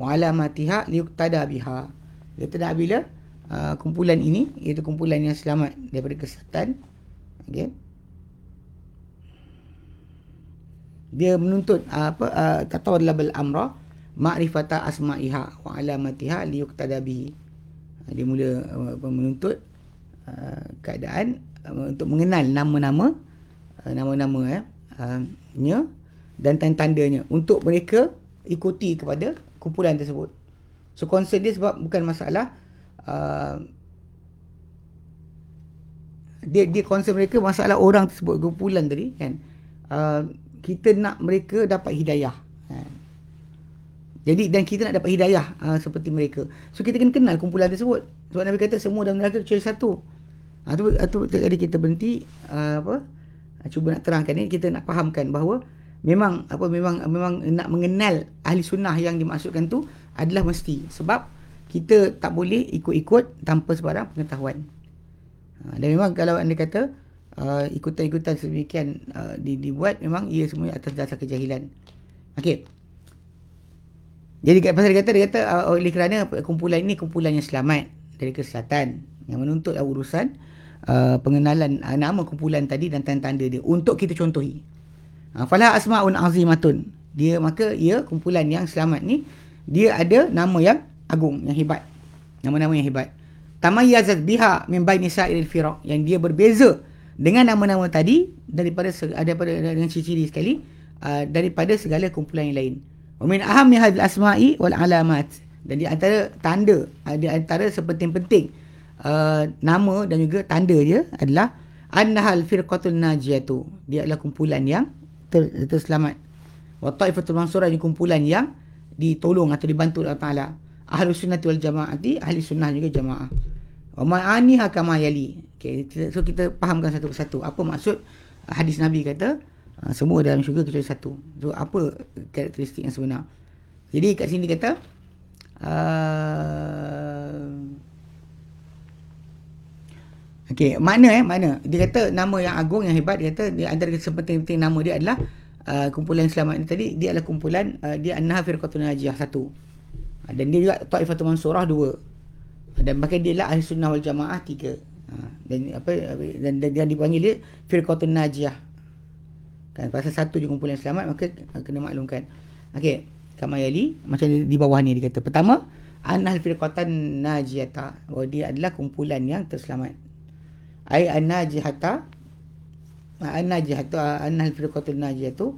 wa alamatiha liyuktada biha. Kata nak bila uh, kumpulan ini iaitu kumpulan yang selamat daripada kesesatan okay. dia menuntut apa uh, kata bal amra ma'rifata asma'iha wa alamatiha liyuqtada bihi dia mula uh, menuntut uh, keadaan uh, untuk mengenal nama-nama uh, nama-nama eh uh, nya dan tanda-tandanya untuk mereka ikuti kepada kumpulan tersebut so concern dia sebab bukan masalah uh, dia dia concern mereka masalah orang tersebut kumpulan tadi kan? Uh, kita nak mereka dapat hidayah kan? jadi dan kita nak dapat hidayah uh, seperti mereka. So kita kena kenal kumpulan tersebut. Sebab Nabi kata semua dalam neraka kecuali satu. Uh, tu, tu tadi kita berhenti uh, apa? Uh, cuba nak terangkan ni kita nak fahamkan bahawa memang apa memang memang nak mengenal ahli sunnah yang dimaksudkan tu adalah mesti. Sebab kita tak boleh ikut-ikut tanpa sebarang pengetahuan Ha, dan memang kalau anda kata uh, ikutan-ikutan sedemikian uh, di, dibuat memang ia semua atas dasar kejahilan. Okey. Jadi pasal dia kata dia kata uh, oleh kerana kumpulan ini kumpulan yang selamat dari keselatan yang menuntut urusan uh, pengenalan uh, nama kumpulan tadi dan tanda-tanda dia untuk kita contohi. Uh, fala asmaun azimatun. Dia maka ia kumpulan yang selamat ni dia ada nama yang agung yang hebat. Nama-nama yang hebat tamayyazat biha min baini sa'iril firaq yang dia berbeza dengan nama-nama tadi daripada daripada dengan ciri-ciri sekali uh, daripada segala kumpulan yang lain. Wa min ahammi asma'i wal alamat dan di antara tanda uh, di antara sepenting-penting uh, nama dan juga tanda dia adalah annahal firqatul najiyatu dia adalah kumpulan yang ter, terselamat Wa ta'ifatul mansurah ini kumpulan yang ditolong atau dibantu oleh Allah Ta'ala. Ahli sunnah wal jama'ati, ahli sunnah juga jamaah. Wa ma'ani hakama yali. Okay, so kita fahamkan satu persatu. Apa maksud hadis Nabi kata, uh, semua dalam syurga kecuali satu. So apa karakteristik yang sebenar? Jadi kat sini kata, uh, Okey, mana eh? Mana? Dia kata nama yang agung, yang hebat. Dia kata dia antara sepenting-penting nama dia adalah uh, kumpulan selamat ni tadi. Dia adalah kumpulan, uh, dia An-Naha Firqatun Najiyah satu. Uh, dan dia juga Ta'ifatul Mansurah dua. Uh, dan bahkan dia lah Ahli Sunnah wal Jamaah tiga. Uh, dan apa dan, dan dia dipanggil dia Firqatun Najiyah. Kan, pasal satu je kumpulan selamat, maka uh, kena maklumkan. Okey, Kamayali, macam di bawah ni dia kata. Pertama, An-Nahl Firqatan Najiyata. Oh, dia adalah kumpulan yang terselamat ai an-najihata an-najihatu annal firqatul najiyatu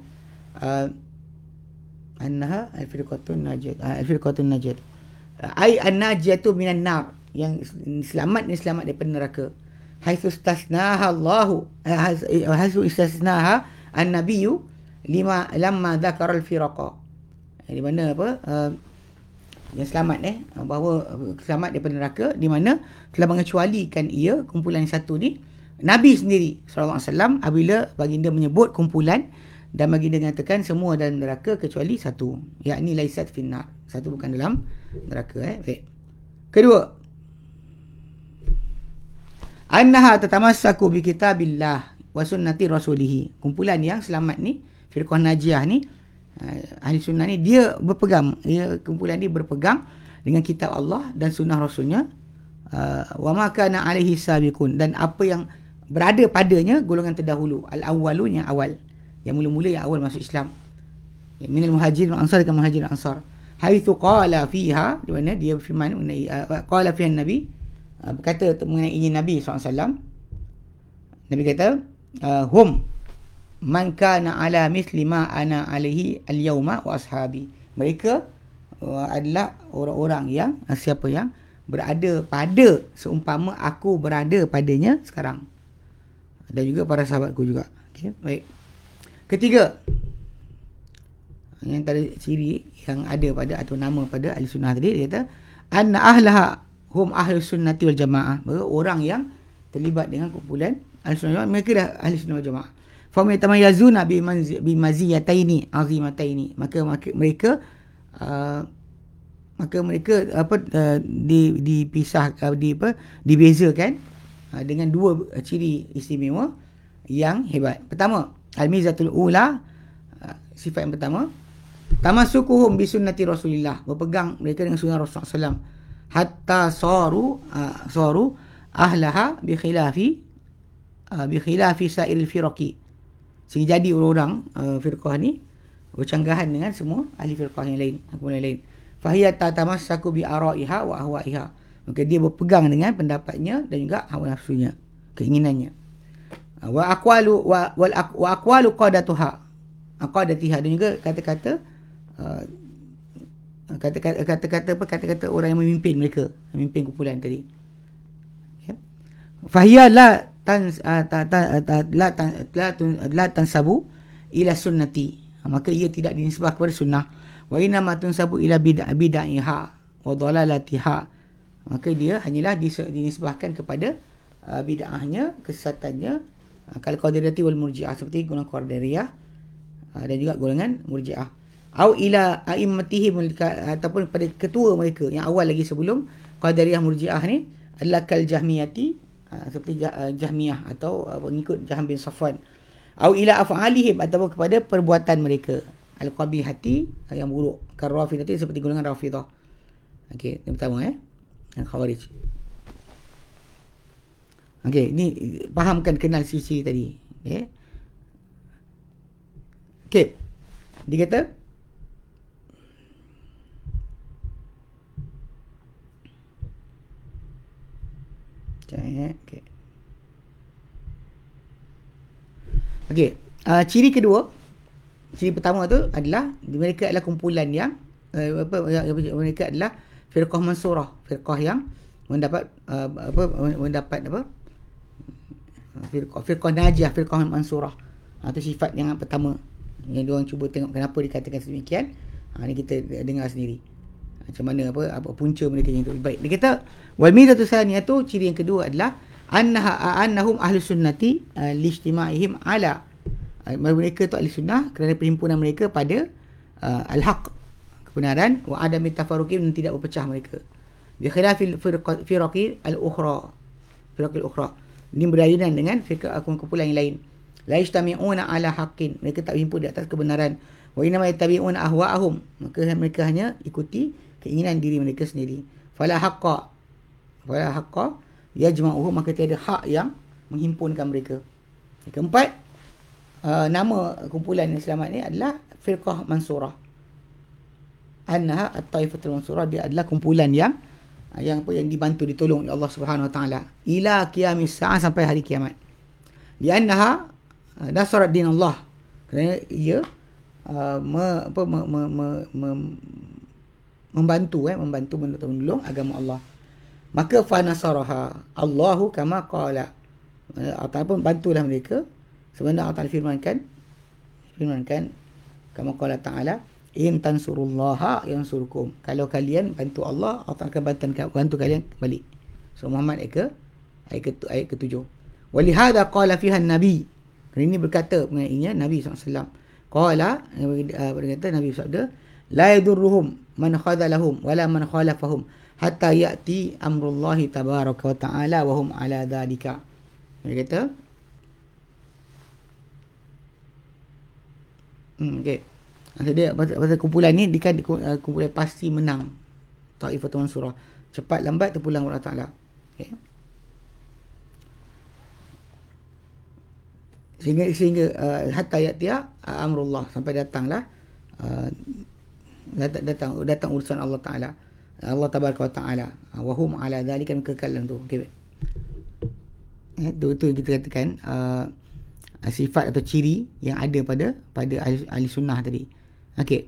annaha al-firqatun najiyat al-firqatun najiyat ai an-najiyatu minan nar yang selamat ni selamat daripada neraka haitsu istasnaha Allah haitsu istasnaha an-nabiyyu lima lamma dzakara al-firaqa di mana apa uh, yang selamat eh bahawa selamat daripada neraka di mana telah mengecualikan ia kumpulan yang satu ni. Nabi sendiri sallallahu alaihi wasallam apabila baginda menyebut kumpulan dan baginda mengatakan semua dalam neraka kecuali satu yakni laisat finnar. Satu bukan dalam neraka eh. Baik. Kedua. Annaha tatamassaku bi kitabillah wa sunnati rasulih kumpulan yang selamat ni firqah najiyah ni Eh, ahli sunnah ni dia berpegang. Dia kumpulan ni berpegang dengan kitab Allah dan sunnah rasulnya. Uh, wa ma kana alaihi sabiqun. Dan apa yang berada padanya golongan terdahulu al awwalun yang awal yang mula-mula yang awal masuk Islam minal muhajirin ansar dan muhajirin ansar haitsu qala fiha di mana dia firman mengenai uh, qala fiha nabi uh, berkata mengenai nabi SAW Nabi kata uh, hum man kana ala misli ma ana alaihi al-yawma wa ashabi. Mereka adalah orang-orang yang siapa yang berada pada seumpama aku berada padanya sekarang. Dan juga para sahabatku juga. Okey, baik. Ketiga, yang tadi ciri yang ada pada atau nama pada ahli sunnah tadi dia kata anna ahlaha hum ahli sunnati wal jamaah. Orang yang terlibat dengan kumpulan ahli sunnah mereka dah ahli sunnah wal jamaah. Fahum yatamayazuna bi bi maziyataini azimataini. Maka, maka mereka uh, maka mereka apa uh, di dipisah uh, di apa dibezakan uh, dengan dua ciri istimewa yang hebat. Pertama al-mizatul ula uh, sifat yang pertama tamasukuhum bi sunnati rasulillah berpegang mereka dengan sunnah rasulullah SAW hatta saru uh, ahlaha bi khilafi uh, bi khilafi sa'il firaqi Sehingga jadi orang-orang uh, firqah ni bercanggahan dengan semua ahli firqah yang lain, kumpulan lain. Fahiya tatamassaku bi ara'iha wa ahwa'iha. Maka dia berpegang dengan pendapatnya dan juga hawa nafsunya, keinginannya. Uh, wa aqwalu wa wa aqwalu qadatuha. Aqadatiha dan juga kata-kata uh, kata-kata kata-kata apa kata-kata orang yang memimpin mereka, memimpin kumpulan tadi. Ya. Fahiya la tan uh, ta, ta, ta, la tan la, la tansabu ila sunnati ha, maka ia tidak dinisbah kepada sunnah wa inna ma tansabu ila bid'ah bid'ahiha wa dalalatiha maka dia hanyalah dinisbahkan kepada bid'ahnya kesesatannya kalau qadariyati wal murji'ah seperti golongan qadariyah uh, dan juga golongan murji'ah. Au ila a'immatihim ataupun pada ketua mereka yang awal lagi sebelum qadariyah murji'ah ni adalah kal jahmiyati Ha, seperti Jahmiyah atau pengikut Jaham bin Safwan. Au ila af'alihim ataupun kepada perbuatan mereka. Al-qabihati yang buruk. Karrafidati seperti golongan rafidah okey yang pertama eh khawarij okey ni fahamkan kenal sisi tadi okey okey dia kata Okey. Okey. Uh, ciri kedua, ciri pertama tu adalah mereka adalah kumpulan yang uh, apa mereka adalah firqah mansurah, firqah yang mendapat uh, apa mendapat apa? Firqah. Najiyah, firqah mansurah. Itu uh, sifat yang pertama. yang dia orang cuba tengok kenapa dikatakan sedemikian. Ha, ni kita dengar sendiri. Macam mana apa apa punca mereka yang itu baik. Dia kata wal midatu saniyatu ciri yang kedua adalah annaha annahum ahli sunnati uh, lijtima'ihim ala. Uh, mereka tu ahli sunnah kerana perhimpunan mereka pada uh, al-haq kebenaran wa adam tafarruqin dan tidak berpecah mereka. Bi khilafil firqi al-ukhra. Firqi al-ukhra ini berlainan dengan firqah kumpulan yang lain. La yastami'una ala haqqin. Mereka tak berhimpun di atas kebenaran. Wa inna ma yattabi'una ahwa'ahum. Maka mereka hanya ikuti keinginan diri mereka sendiri. Fala haqqa. Fala haqqa yajma'uhu. Maka tiada hak yang menghimpunkan mereka. Yang keempat uh, nama kumpulan yang selamat ni adalah firqah mansurah. Annaha at-taifatul mansurah. Dia adalah kumpulan yang yang apa yang dibantu ditolong oleh Allah Subhanahu Wa Taala ila qiyamis saah sampai hari kiamat. Di annaha uh, nasarat din Allah. Kerana ia uh, me, apa, me, me, me, me, membantu eh membantu menolong agama Allah maka fa nasaraha Allahu kama qala ataupun bantulah mereka sebenarnya Allah firmankan firmankan kama qala ta'ala in tansurullaha yansurkum. Kalau kalian bantu Allah Allah akan bantu, bantu kalian balik so Muhammad ayat ke ayat ke ayat ke-7 walihada qala fiha nabi ini berkata mengenainya Nabi SAW qala berkata Nabi SAW la yadurruhum man khadalahum wala man khalafahum hatta ya'ti amrullahi tabaraka wa ta'ala wa hum ala dhalika. Dia kata Hmm, okey. Maksud dia pasal, pasal kumpulan ni dia kan uh, kumpulan pasti menang. Taifatul Mansurah. Cepat lambat terpulang Allah Taala. Okey. Sehingga sehingga uh, hatta ya'ti amrullah sampai datanglah uh, datang datang, urusan Allah Taala. Allah tabaraka wa taala. Wa hum ala dhalika kekal tu. Okey. Eh, itu, itu yang kita katakan uh, sifat atau ciri yang ada pada pada ahli, ahli sunnah tadi. Okey.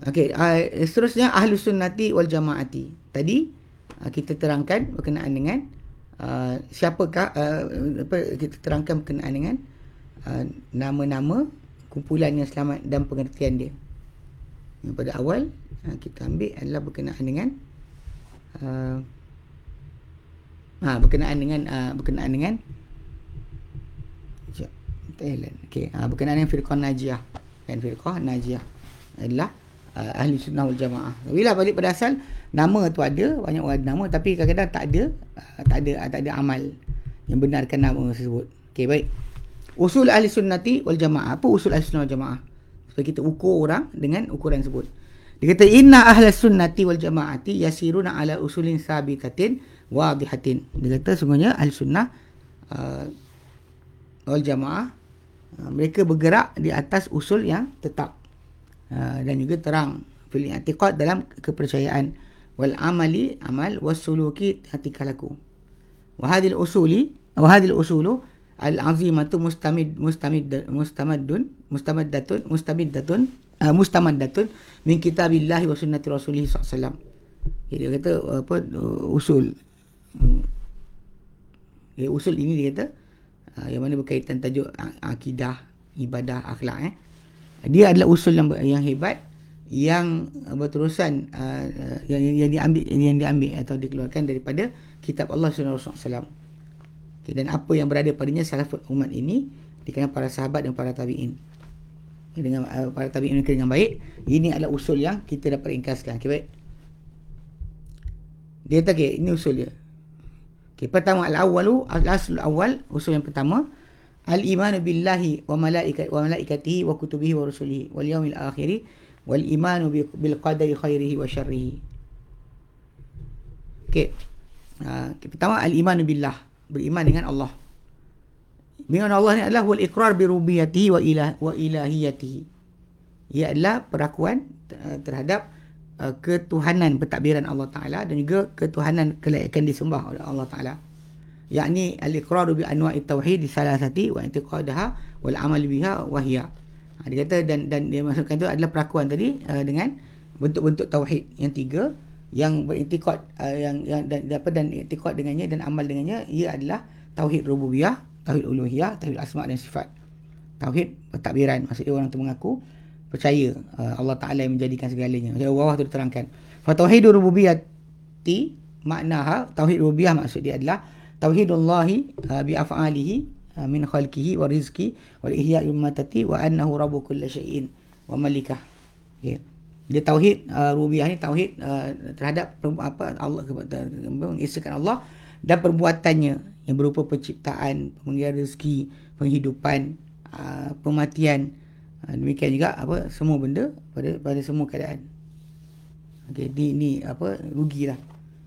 Okey, uh, seterusnya ahli sunnati wal jamaati. Tadi uh, kita terangkan berkenaan dengan uh, siapakah uh, apa kita terangkan berkenaan dengan uh, nama-nama kumpulan yang selamat dan pengertian dia. Yang pada awal uh, kita ambil adalah berkenaan dengan uh, ha, berkenaan dengan uh, berkenaan dengan Thailand. Okey, uh, berkenaan dengan firqah Najiyah. Kan firqah Najiyah adalah uh, ahli sunnah wal jamaah. Bila balik pada asal nama tu ada, banyak orang nama tapi kadang-kadang tak ada uh, tak ada uh, tak ada amal yang benarkan nama tersebut. Okey, baik. Usul ahli sunnati wal jamaah. Apa usul ahli sunnah wal jamaah? Supaya kita ukur orang dengan ukuran tersebut. Dia kata inna ahli sunnati wal jamaati yasiruna ala usulin sabitatin wadihatin. Dia kata sungguhnya ahli sunnah uh, wal jamaah mereka bergerak di atas usul yang tetap. Uh, dan juga terang fil i'tiqad dalam kepercayaan. Wal amali amal wasuluki hatikah laku. Wa hadhihi usuli wa hadhihi usulu al-azimatu mustamid mustamid mustamaddun mustamaddatun mustamiddatun uh, mustamaddatun min kitabillahi wa sunnati rasulih sallallahu dia kata apa usul. Ya, usul ini dia kata yang mana berkaitan tajuk akidah ibadah akhlak eh dia adalah usul yang yang hebat yang berterusan uh, yang, yang diambil yang diambil atau dikeluarkan daripada kitab Allah Subhanahu Wa Okay, dan apa yang berada padanya salafut umat ini di kalangan para sahabat dan para tabi'in. Dengan uh, para tabi'in dengan baik, ini adalah usul yang kita dapat ringkaskan. Okay, baik. Dia kata, okay, ini usul dia. Okay, pertama, al-awalu, al-asul awal, usul yang pertama, al-imanu billahi wa malaikat wa malaikatihi wa kutubihi wa rusulihi wal yaumil akhiri wal imanu bil qadari khairihi wa syarrihi. Okay. Uh, okay, pertama, al-imanu billah beriman dengan Allah. Beriman Allah ni adalah wal iqrar bi rububiyyatihi wa ilah wa ilahiyatihi. Ia adalah perakuan uh, terhadap uh, ketuhanan pentadbiran Allah Taala dan juga ketuhanan kelayakan disembah oleh Allah Taala. Yakni al-iqrar bi anwa'i tauhid salasati wa i'tiqadaha wal amal biha wa hiya. Ha, dia kata dan dan dia masukkan itu adalah perakuan tadi uh, dengan bentuk-bentuk tauhid yang tiga yang beriktikad uh, yang yang dan apa dan iktikad dengannya dan amal dengannya ia adalah tauhid rububiyah tauhid uluhiyah tauhid asma dan sifat tauhid pentadbiran maksudnya orang tu mengaku percaya uh, Allah Taala yang menjadikan segalanya macam bawah tu diterangkan fa tauhid rububiyyati maknaha tauhid rububiyah maksud dia adalah tauhidullahi uh, bi af'alihi uh, min khalqihi wa rizqi wal ihya'i matati wa annahu rabbu kulli syai'in wa malikah okay. dia tauhid uh, rububiyah ni tauhid uh, terhadap apa Allah mengisahkan Allah dan perbuatannya yang berupa penciptaan, pemeliharaan rezeki, penghidupan, uh, pematian. Uh, demikian juga apa semua benda pada pada semua keadaan. Okey, ni ni apa rugilah.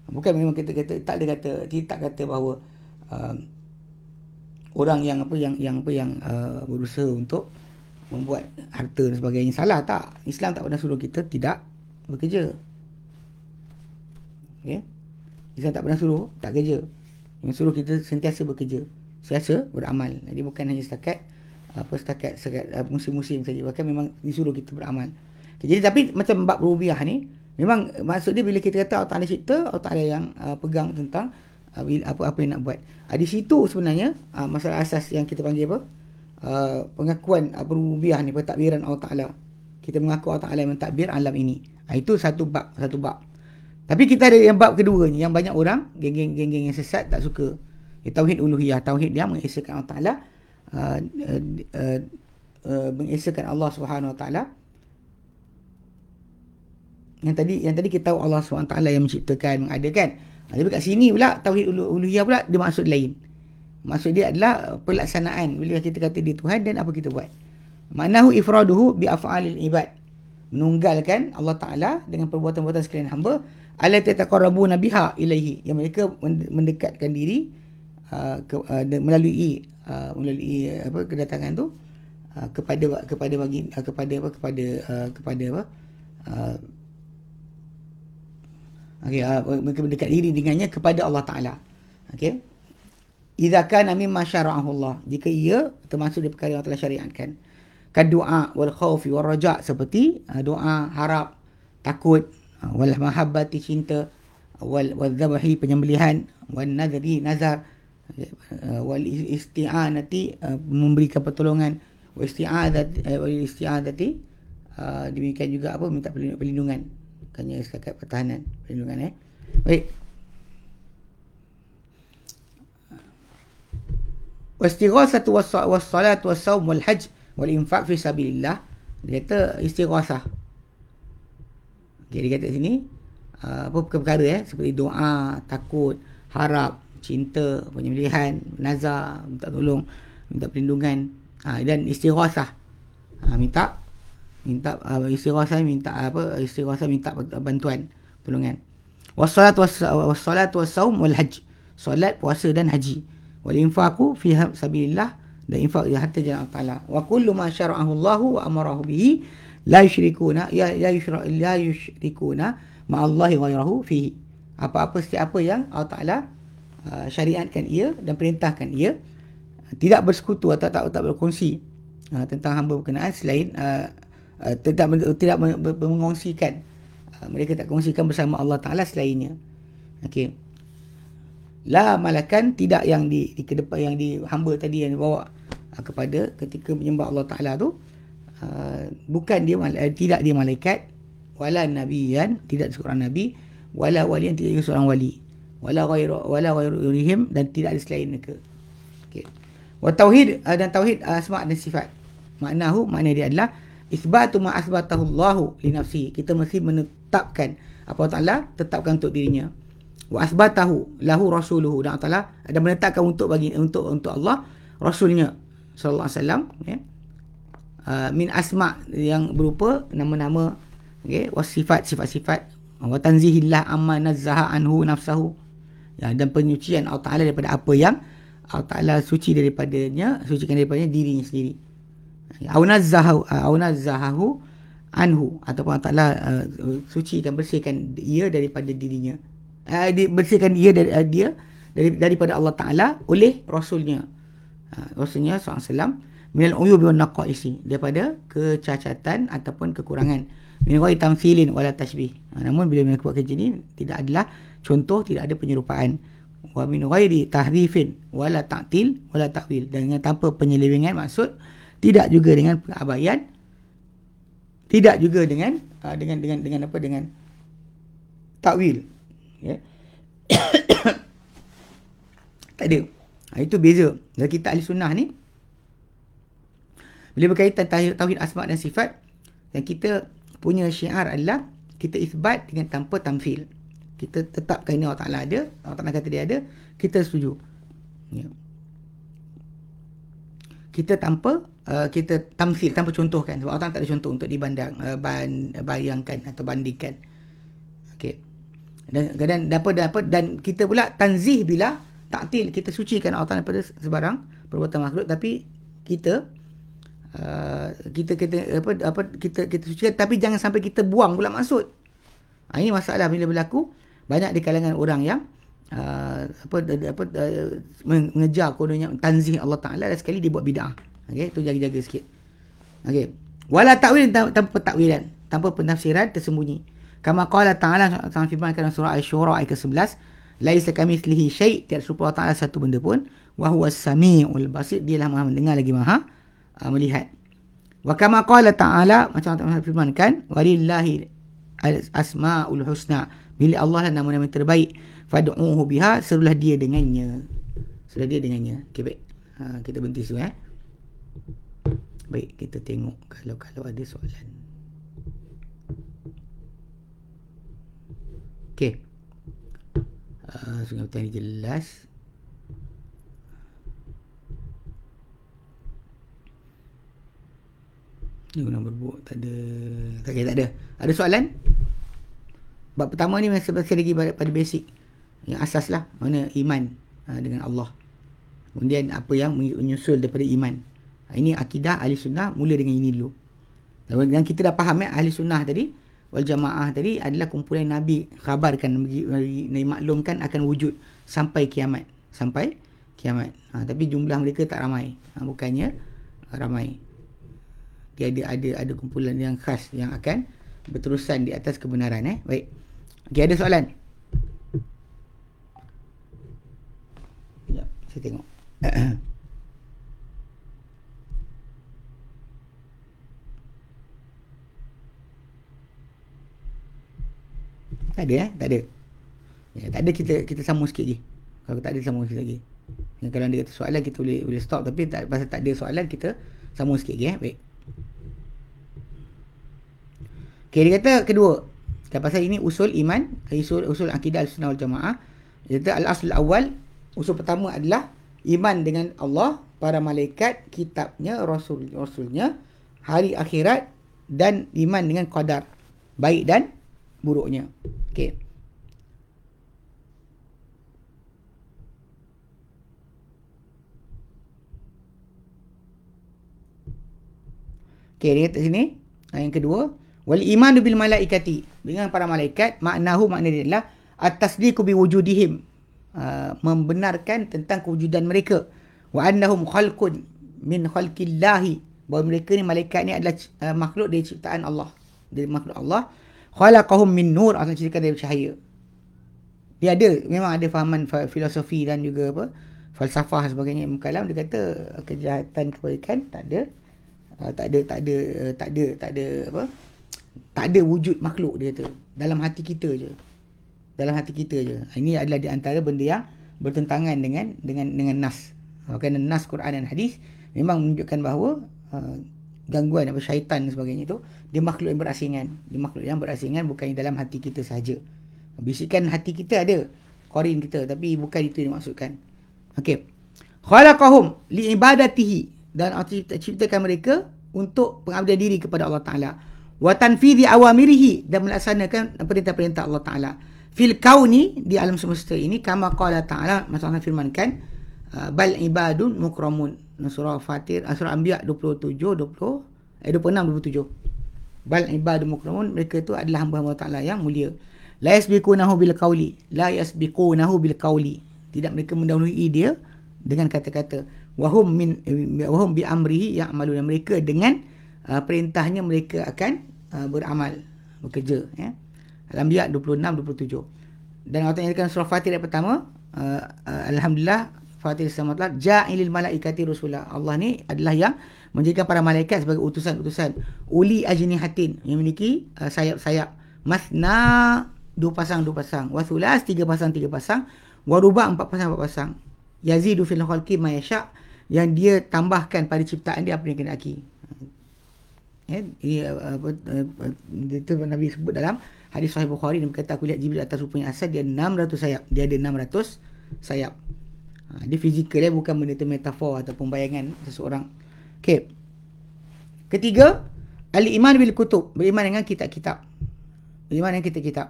Bukan memang kita kata tak ada kata tidak kata bahawa uh, orang yang apa yang yang apa yang uh, berusaha untuk membuat harta dan sebagainya salah tak? Islam tak pernah suruh kita tidak bekerja. Okey. Islam tak pernah suruh tak kerja yang suruh kita sentiasa bekerja sentiasa beramal jadi bukan hanya setakat apa setakat setakat uh, musim-musim saja. Bahkan memang disuruh kita beramal. Okay, jadi tapi macam bab rubiah ni memang maksud dia bila kita kata Allah Taala cipta Allah Taala yang uh, pegang tentang uh, apa-apa yang nak buat. Uh, di situ sebenarnya uh, masalah asas yang kita panggil apa? Uh, pengakuan uh, rubiah ni pentadbiran Allah Taala. Kita mengaku Allah Taala yang mentadbir alam ini. Uh, itu satu bab satu bab. Tapi kita ada yang bab kedua ni yang banyak orang geng-geng geng yang sesat tak suka. Ya, tauhid uluhiyah, tauhid dia mengesahkan Allah Taala uh, uh, uh, uh, mengesahkan Allah Subhanahu Wa Taala. Yang tadi yang tadi kita tahu Allah Subhanahu Taala yang menciptakan, mengadakan. Ha, tapi kat sini pula tauhid uluhiyah pula dia maksud lain. Maksud dia adalah pelaksanaan bila kita kata dia Tuhan dan apa kita buat. Manahu ifraduhu bi af'alil ibad. Menunggalkan Allah Taala dengan perbuatan-perbuatan sekalian hamba allati taqarrabuna biha ilaihi yang mereka mendekatkan diri uh, ke, uh, melalui uh, melalui uh, apa kedatangan tu uh, kepada kepada bagi uh, kepada apa kepada uh, kepada apa uh, okey uh, mereka mendekat diri dengannya kepada Allah taala. Okey idza kana mimma syara'ahu Allah jika ia termasuk di perkara yang telah syariatkan. Kad doa wal khaufi wal raja seperti uh, doa harap takut Ha, wal mahabbati cinta wal wal dhabhi penyembelihan wal nadri nazar uh, wal isti'anati uh, memberikan pertolongan. Wal isti'adati uh, wal isti'adati demikian juga apa minta perlindungan. Kanya setakat pertahanan perlindungan eh. Baik. Wastighasatu was-salatu was-saum wal-hajj wal-infaq fi sabilillah. Dia kata istighasah dia kata sini apa perkara eh seperti doa, takut, harap, cinta, penyembelihan, nazar, minta tolong, minta perlindungan uh, dan istighasah. Uh, minta minta uh, istighasah minta apa istighasah minta bantuan, pertolongan. Wassalat wassalat wassaum wal hajj. Solat, puasa dan haji. Wal infaqu fi sabilillah dan infak di harta jalan Allah Wa kullu ma syara'ahu Allah wa amarahu bihi la yusyrikuna ya la yusyrikuna ma Allah ghairahu fihi apa-apa setiap apa yang Allah Taala uh, syariatkan ia dan perintahkan ia tidak bersekutu atau tak tak berkongsi uh, tentang hamba berkenaan selain uh, uh, tidak tidak mengongsikan uh, mereka tak kongsikan bersama Allah Taala selainnya. Okey. La malakan tidak yang di, di kedepan yang di hamba tadi yang dibawa uh, kepada ketika menyembah Allah Taala tu Uh, bukan dia uh, tidak dia malaikat wala nabiyan tidak seorang nabi wala walian tidak seorang wali wala ghairu wala ghairihim dan tidak ada selain mereka. Okey. Wa tauhid uh, dan tauhid uh, asma dan sifat. Maknahu makna dia adalah isbatu ma asbatahu Allah li nafsi. Kita mesti menetapkan apa Taala tetapkan untuk dirinya. Wa asbatahu lahu rasuluhu. Dan Allah ada menetapkan untuk bagi untuk untuk Allah rasulnya sallallahu alaihi wasallam ya uh, min asma yang berupa nama-nama okey wasifat sifat-sifat. Wa tanzihillah amma nazzaha anhu nafsahu ya dan penyucian Allah Taala daripada apa yang Allah Taala suci daripadanya sucikan daripadanya dirinya sendiri. Au nazzahu anhu ataupun Allah Taala uh, suci dan bersihkan ia daripada dirinya. Uh, bersihkan dia dari uh, dia dari, daripada Allah Taala oleh rasulnya. Uh, rasulnya SAW minal uyubi wan naqaisi daripada kecacatan ataupun kekurangan. Min ghairi tamthilin wala tashbih. Ha, namun bila mereka buat kerja ni tidak adalah contoh tidak ada penyerupaan. Wa min ghairi tahrifin wala ta'til wala ta'wil. Dan dengan tanpa penyelewengan maksud tidak juga dengan pengabaian tidak juga dengan uh, dengan dengan dengan apa dengan takwil ya. Tak ada. Ha, itu beza. Dalam kita ahli sunnah ni bila berkaitan tauhid asma dan sifat yang kita punya syiar adalah kita isbat dengan tanpa tamfil kita tetapkan ini Allah Ta'ala ada Allah Ta'ala kata dia ada kita setuju. Ya. kita tanpa uh, kita tamsil tanpa contohkan. Sebab Allah tak ada contoh untuk dibandang uh, ban, bayangkan atau bandingkan. Okey. Dan dan dapat dapat dan kita pula tanzih bila taktil kita sucikan Allah daripada sebarang perbuatan makhluk. Tapi kita uh, kita kita apa apa kita kita sucikan. Tapi jangan sampai kita buang pula maksud. Ha, ini masalah bila berlaku banyak di kalangan orang yang uh, apa apa uh, mengejar kononnya tanzih Allah Taala dan sekali dia buat bidah. Okey, tu jaga-jaga sikit. Okey. Wala ta'wil tanpa takwilan, tanpa penafsiran tersembunyi. Kama qala ta'ala sama firman dalam surah Asy-Syura ayat ke-11, laisa kamitslihi syai' tiada serupa Taala satu benda pun, wa huwa samiul basir, dialah Maha mendengar lagi Maha uh, melihat. Wa kama qala ta'ala macam Allah firmankan, walillahi asmaul husna Milik Allah lah nama-nama terbaik. Fadu'uhu biha. Serulah dia dengannya. Serulah dia dengannya. Okay, baik. Ha, kita berhenti tu, eh. Baik, kita tengok kalau-kalau ada soalan. Okay. Uh, Sungai Petang ni jelas. Ni guna berbuk. Tak ada. Tak, okay, tak ada. Ada soalan? Bab pertama ni masih sekali lagi pada, pada basic. Yang asas lah. Mana iman uh, dengan Allah. Kemudian apa yang menyusul daripada iman. Uh, ini akidah ahli sunnah mula dengan ini dulu. Dan kita dah faham ya ahli sunnah tadi. Wal jamaah tadi adalah kumpulan Nabi khabarkan, Nabi maklumkan akan wujud sampai kiamat. Sampai kiamat. Ha, tapi jumlah mereka tak ramai. Ha, bukannya ramai. Dia ada, ada ada kumpulan yang khas yang akan berterusan di atas kebenaran. Eh? Baik. Okey, ada soalan? Ya, saya tengok. tak ada eh? Tak ada. Ya, tak ada kita kita sambung sikit lagi. Kalau tak ada sambung sikit lagi. Ya, kalau ada soalan kita boleh boleh stop tapi tak pasal tak ada soalan kita sambung sikit lagi eh. Baik. Okey, dia kata kedua, dan pasal ini usul iman, usul usul akidah al-sunnah wal jamaah. Jadi al-asl awal, usul pertama adalah iman dengan Allah, para malaikat, kitabnya, rasul rasulnya, hari akhirat dan iman dengan qadar, baik dan buruknya. Okey. Okey, lihat sini. Yang kedua, wal imanu bil malaikati dengan para malaikat maknahu makna dia adalah at-tasdiqu bi wujudihim uh, membenarkan tentang kewujudan mereka. Wa annahum khalqun min khalqillahi. Bahawa mereka ni malaikat ni adalah uh, makhluk dari ciptaan Allah. Dari makhluk Allah. Khalaqahum min nur. Allah ceritakan dari cahaya. Dia ada memang ada fahaman filosofi dan juga apa falsafah sebagainya. Kalam dia kata kejahatan kebaikan tak ada uh, tak ada tak ada uh, tak ada tak ada apa tak ada wujud makhluk dia tu. Dalam hati kita je. Dalam hati kita je. Ini adalah di antara benda yang bertentangan dengan dengan dengan nas. Kerana nas Quran dan hadis memang menunjukkan bahawa uh, gangguan apa syaitan dan sebagainya tu dia makhluk yang berasingan. Dia makhluk yang berasingan bukan dalam hati kita sahaja. Bisikan hati kita ada qarin kita tapi bukan itu yang dimaksudkan. Okey. Khalaqahum li ibadatihi dan Allah ciptakan mereka untuk pengabdian diri kepada Allah Taala wa tanfidhi awamirihi. Dan melaksanakan perintah-perintah Allah Taala. Fil kauni di alam semesta ini kama qala ta'ala maksudnya firmankan uh, bal ibadun mukramun. Surah fatir uh, surah anbiya 27 20 eh 26 27 bal ibadun mukramun mereka itu adalah hamba-hamba Taala yang mulia. La yasbiqunahu bil qauli la yasbiqunahu bil qauli tidak mereka mendahului dia dengan kata-kata. Wahum min wahum bi amrihi ya'maluna. Mereka dengan uh, perintahnya mereka akan uh, beramal bekerja ya. Al-Anbiya 26 27 dan Allah Taala surah Fatir ayat pertama uh, uh, alhamdulillah Fatih Samatlak ja'ilil malaikati rasulah. Allah ni adalah yang menjadikan para malaikat sebagai utusan-utusan. Uli ajnihatin yang memiliki uh, sayap-sayap. Masna dua pasang dua pasang. Wasulas tiga pasang tiga pasang. Waruba empat pasang empat pasang. Yazidu fil khalqi ma yasha. Yang dia tambahkan pada ciptaan dia apa yang kena aki eh ini apa itu Nabi sebut dalam hadis sahih Bukhari dia berkata aku lihat Jibril atas rupanya asal dia 600 sayap. Dia ada 600 sayap. Ha, dia fizikal dia bukan benda tu metafor ataupun bayangan seseorang. Okey. Ketiga al-iman bil kutub beriman dengan kitab-kitab. Beriman dengan kitab-kitab.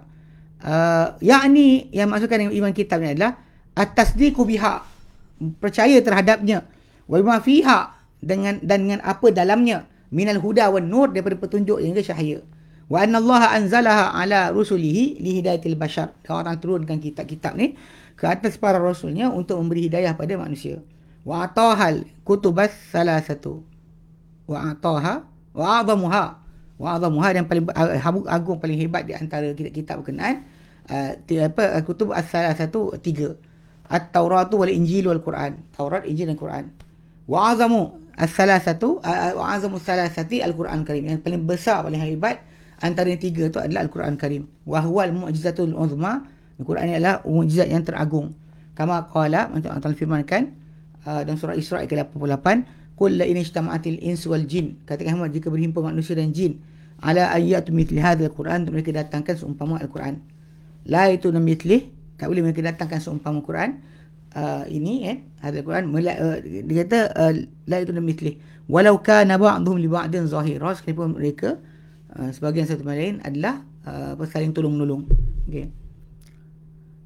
Uh, yakni yang maksudkan dengan iman kitab ni adalah at-tasdiqu biha percaya terhadapnya. Wa ma fiha dengan dan dengan apa dalamnya minal huda wan nur daripada petunjuk yang cahaya. Wa anna Allah anzalaha ala rusulihi li hidayatil bashar. Orang turunkan kitab-kitab ni ke atas para rasulnya untuk memberi hidayah pada manusia. Wa atahal kutubas salah satu wa ataha wa a'zamuha. Wa a'zamuha yang paling agung paling hebat di antara kitab-kitab berkenaan uh, apa kutub as-salah satu tiga. At-taurat wal injil wal quran. Taurat injil dan quran. Wa azamu as-salasatu wa azamu salasati al-quran karim. Yang paling besar paling hebat antara yang tiga tu adalah al-quran karim. Wa huwa al-mu'jizatul uzma. Al-quran ini adalah mukjizat yang teragung. Kama qala macam Allah firmankan uh, dalam surah Isra ayat 88 qul la in ijtama'atil insu wal jin. Katakan Muhammad jika berhimpun manusia dan jin ala ayatu mithli hadzal quran mereka datangkan seumpama al-quran. La itu namithli tak boleh mereka datangkan seumpama Quran uh, ini eh ada Quran mula, uh, dia kata uh, la itu namithli walau kana ba'dhum li ba'din zahira sekalipun mereka uh, sebagian satu sama lain adalah uh, saling tolong menolong okey.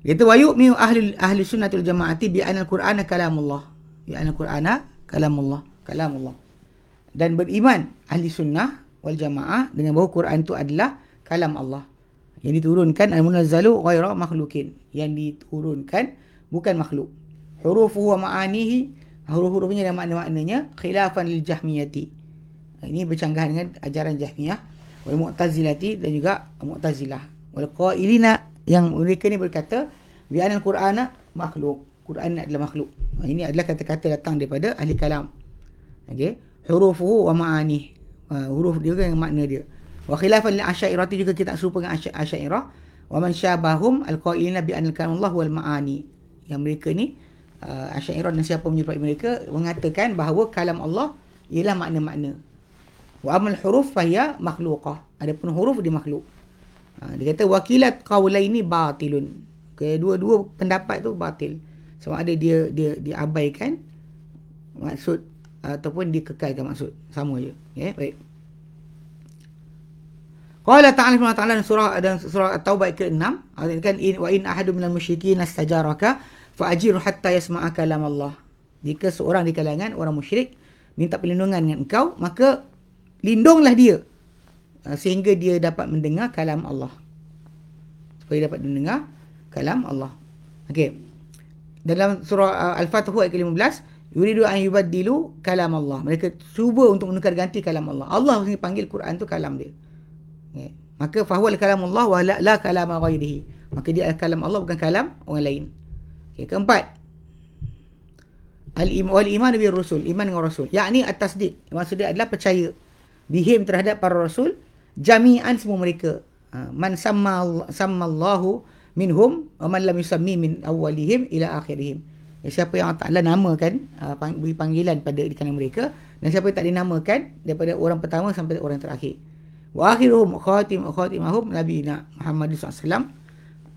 Iaitu wa yu'minu ahli ahli sunnatul jamaati bi anna al-Qur'ana kalamullah. Bi anna al-Qur'ana kalamullah, kalamullah. Dan beriman ahli sunnah wal jamaah dengan bahawa Quran itu adalah kalam Allah. Yang diturunkan al-munazzalu ghaira makhlukin. Yang diturunkan bukan makhluk hurufuhu wa ma'anihi huruf-hurufnya dan makna-maknanya khilafan lil jahmiyati. Ini bercanggah dengan ajaran jahmiyah wal mu'tazilati dan juga mu'tazilah. Wal qailina yang mereka ni berkata bi anal qur'ana makhluk. Quran adalah makhluk. Ini adalah kata-kata datang daripada ahli kalam. Okey? Hurufuhu wa ma'anihi. Huruf dia dengan makna dia? Wa khilafan li asyairah juga kita serupa dengan asyairah. Wa man syabahum al-qailina bi anil kalamullah wal ma'ani. Yang mereka ni uh, asyairah dan siapa menyerupai mereka mengatakan bahawa kalam Allah ialah makna-makna. Wa amal huruf fahiya makhluqah. Adapun huruf dia makhluk. Uh, dia kata wakilat qaulaini batilun. Kedua-dua pendapat tu batil. Sama ada dia dia diabaikan maksud ataupun dikekalkan maksud. Sama je. Ya, okay, baik. Qala ta'ala Allah Ta'ala surah dan surah At-Taubah ke-6 kan in wa in ahadu minal musyrikin astajaraka fa ajiru hatta yasma'a kalam Allah. Jika seorang di kalangan orang musyrik minta perlindungan dengan engkau, maka lindunglah dia uh, sehingga dia dapat mendengar kalam Allah. Supaya dapat mendengar kalam Allah. Okey. Dalam surah uh, Al-Fatih ayat ke-15, yuridu an yubaddilu kalam Allah. Mereka cuba untuk menukar ganti kalam Allah. Allah sendiri panggil Quran tu kalam dia. Okay. Maka fahuwa kalam Allah wa la, la kalam ghairihi. Maka dia kalam Allah bukan kalam orang lain. Okay. Keempat. Al-iman wal iman bi rasul, iman dengan rasul. Yakni at-tasdiq. Maksudnya adalah percaya bihim terhadap para rasul jami'an semua mereka. Ha. Man samma sammallahu minhum wa man lam yusammi min awwalihim ila akhirihim. Ya, siapa yang Allah namakan, uh, beri panggilan pada di kalangan mereka dan siapa yang tak dinamakan daripada orang pertama sampai orang terakhir. Wa akhiruhum khatim khatimahum Nabi Muhammad SAW.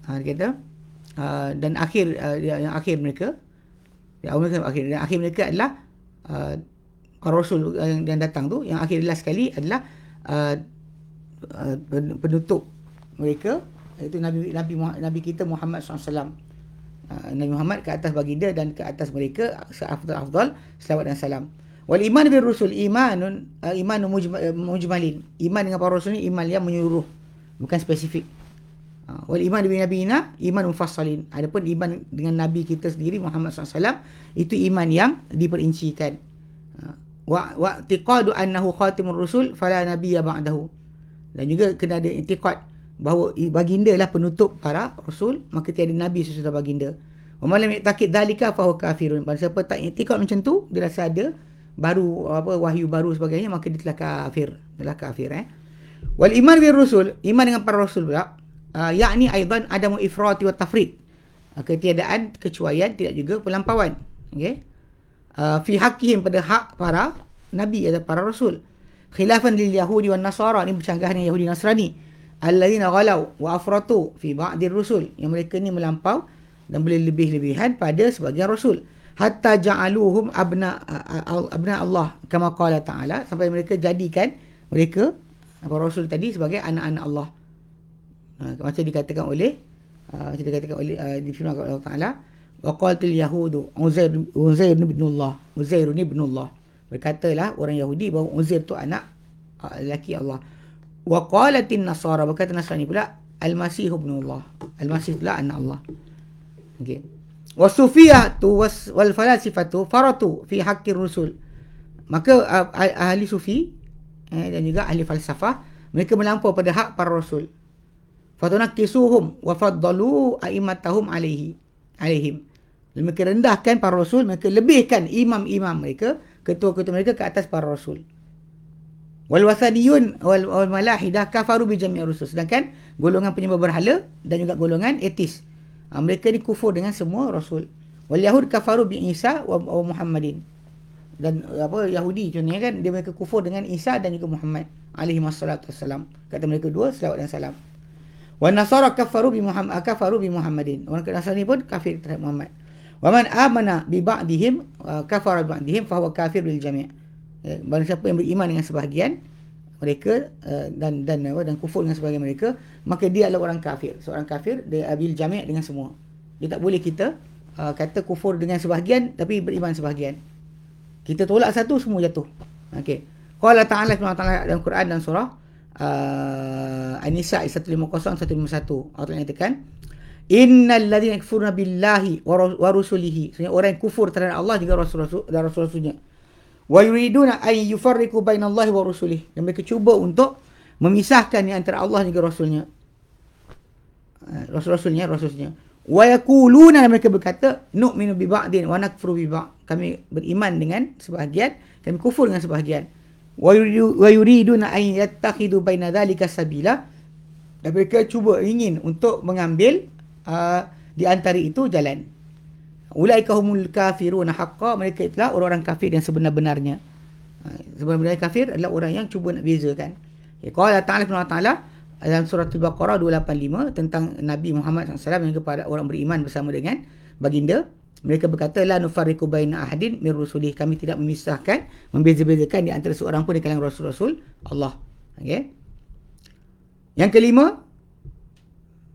Ha, dia kata uh, dan akhir uh, yang akhir mereka yang mereka akhir dan akhir mereka adalah uh, rasul yang, yang datang tu yang akhir last sekali adalah uh, uh, penutup mereka iaitu Nabi Nabi Nabi kita Muhammad SAW. Uh, Nabi Muhammad ke atas baginda dan ke atas mereka seafdal-afdal selawat dan salam. Wal iman bil rusul imanun uh, iman uh, mujmalin. Iman dengan para rasul ni iman yang menyeluruh, bukan spesifik. Uh, wal iman bil nabiyina iman mufassalin. Adapun iman dengan nabi kita sendiri Muhammad SAW itu iman yang diperincikan. Uh, wa wa tiqadu annahu khatimur rusul fala nabiyya ba'dahu. Dan juga kena ada i'tiqad bahawa baginda lah penutup para rasul maka tiada nabi sesudah baginda. Wa man lam ya'taqid dhalika fa huwa kafirun. Barang siapa tak i'tikad macam tu, dia rasa ada baru apa wahyu baru sebagainya maka dia telah kafir. Telah kafir eh. Wal iman bir rusul, iman dengan para rasul pula, uh, yakni aidan adamu ifrati wa tafrid. Uh, ketiadaan kecuaian tidak juga pelampauan. Okey. Uh, fi haqqihim pada hak para nabi atau para rasul. Khilafan lil yahudi wan nasara ni bercanggah dengan yahudi nasrani. Alladzina ghalau wa afratu fi ba'dir rusul. Yang mereka ni melampau dan boleh lebih-lebihan pada sebagian rasul hatta ja'aluhum abna abna Allah kama qala ta'ala sampai mereka jadikan mereka apa rasul tadi sebagai anak-anak Allah ha, macam dikatakan oleh uh, macam dikatakan oleh uh, di firman Allah Ta'ala wa qalatil yahudu uzair uzair ibn Allah uzair ibn Allah berkatalah orang Yahudi bahawa Uzair tu anak uh, lelaki Allah wa qalatin nasara berkata Nasrani pula al-masih ibn Allah al-masih itulah anak Allah Okey. Wasufiyah tu was, wal falasifatu faratu fi haqqir rusul. Maka uh, ahli sufi eh, dan juga ahli falsafah mereka melampau pada hak para rasul. Fatunakisuhum wa faddalu a'immatahum alaihi alaihim. Mereka rendahkan para rasul, mereka lebihkan imam-imam mereka, ketua-ketua mereka ke atas para rasul. Wal wasadiyun wal, malahidah kafaru bi jami' rusul. Sedangkan golongan penyembah berhala dan juga golongan etis Ha, mereka ni kufur dengan semua rasul. Wal Yahud kafaru bi Isa wa, Muhammadin. Dan apa Yahudi contohnya kan dia mereka kufur dengan Isa dan juga Muhammad alaihi wassalatu wassalam. Kata mereka dua selawat dan salam. Wa Nasara kafaru bi Muhammad kafaru bi Muhammadin. Orang Nasrani pun kafir terhadap Muhammad. Wa man amana bi ba'dihim kafara bi ba'dihim fa huwa kafir bil jami'. Ya, barang siapa yang beriman dengan sebahagian mereka uh, dan dan apa dan kufur dengan sebagian mereka maka dia adalah orang kafir seorang kafir dia ambil jami' dengan semua dia tak boleh kita uh, kata kufur dengan sebahagian tapi beriman sebahagian kita tolak satu semua jatuh okey qala ta'ala dalam Quran dan surah uh, An-Nisa 150 151 Allah nyatakan innal ladzina yakfuruna billahi wa rusulihi. Orang yang kufur terhadap Allah juga rasul-rasul dan rasul-rasulnya. Wa yuriduna an yufarriqu bainallahi wa rusulih dan mereka cuba untuk memisahkan antara Allah dan rasulnya. Eh, rasul-rasulnya rasulnya wa yaquluna mereka berkata nu'minu bi ba'din wa nakfuru bi ba'd. Kami beriman dengan sebahagian kami kufur dengan sebahagian wa yuriduna an yattakhidu baina dhalika sabila dan mereka cuba ingin untuk mengambil uh, di antara itu jalan Ulaika humul kafirun haqqa mereka itulah orang-orang kafir yang sebenar-benarnya. Ha, sebenarnya kafir adalah orang yang cuba nak bezakan. Ya, qala ta'ala subhanahu ta'ala dalam surah Al-Baqarah 285 tentang Nabi Muhammad SAW yang kepada orang beriman bersama dengan baginda mereka berkata la nufarriqu baina ahadin min rusulih kami tidak memisahkan membeza-bezakan di antara seorang pun di kalangan rasul-rasul Allah. Okey. Yang kelima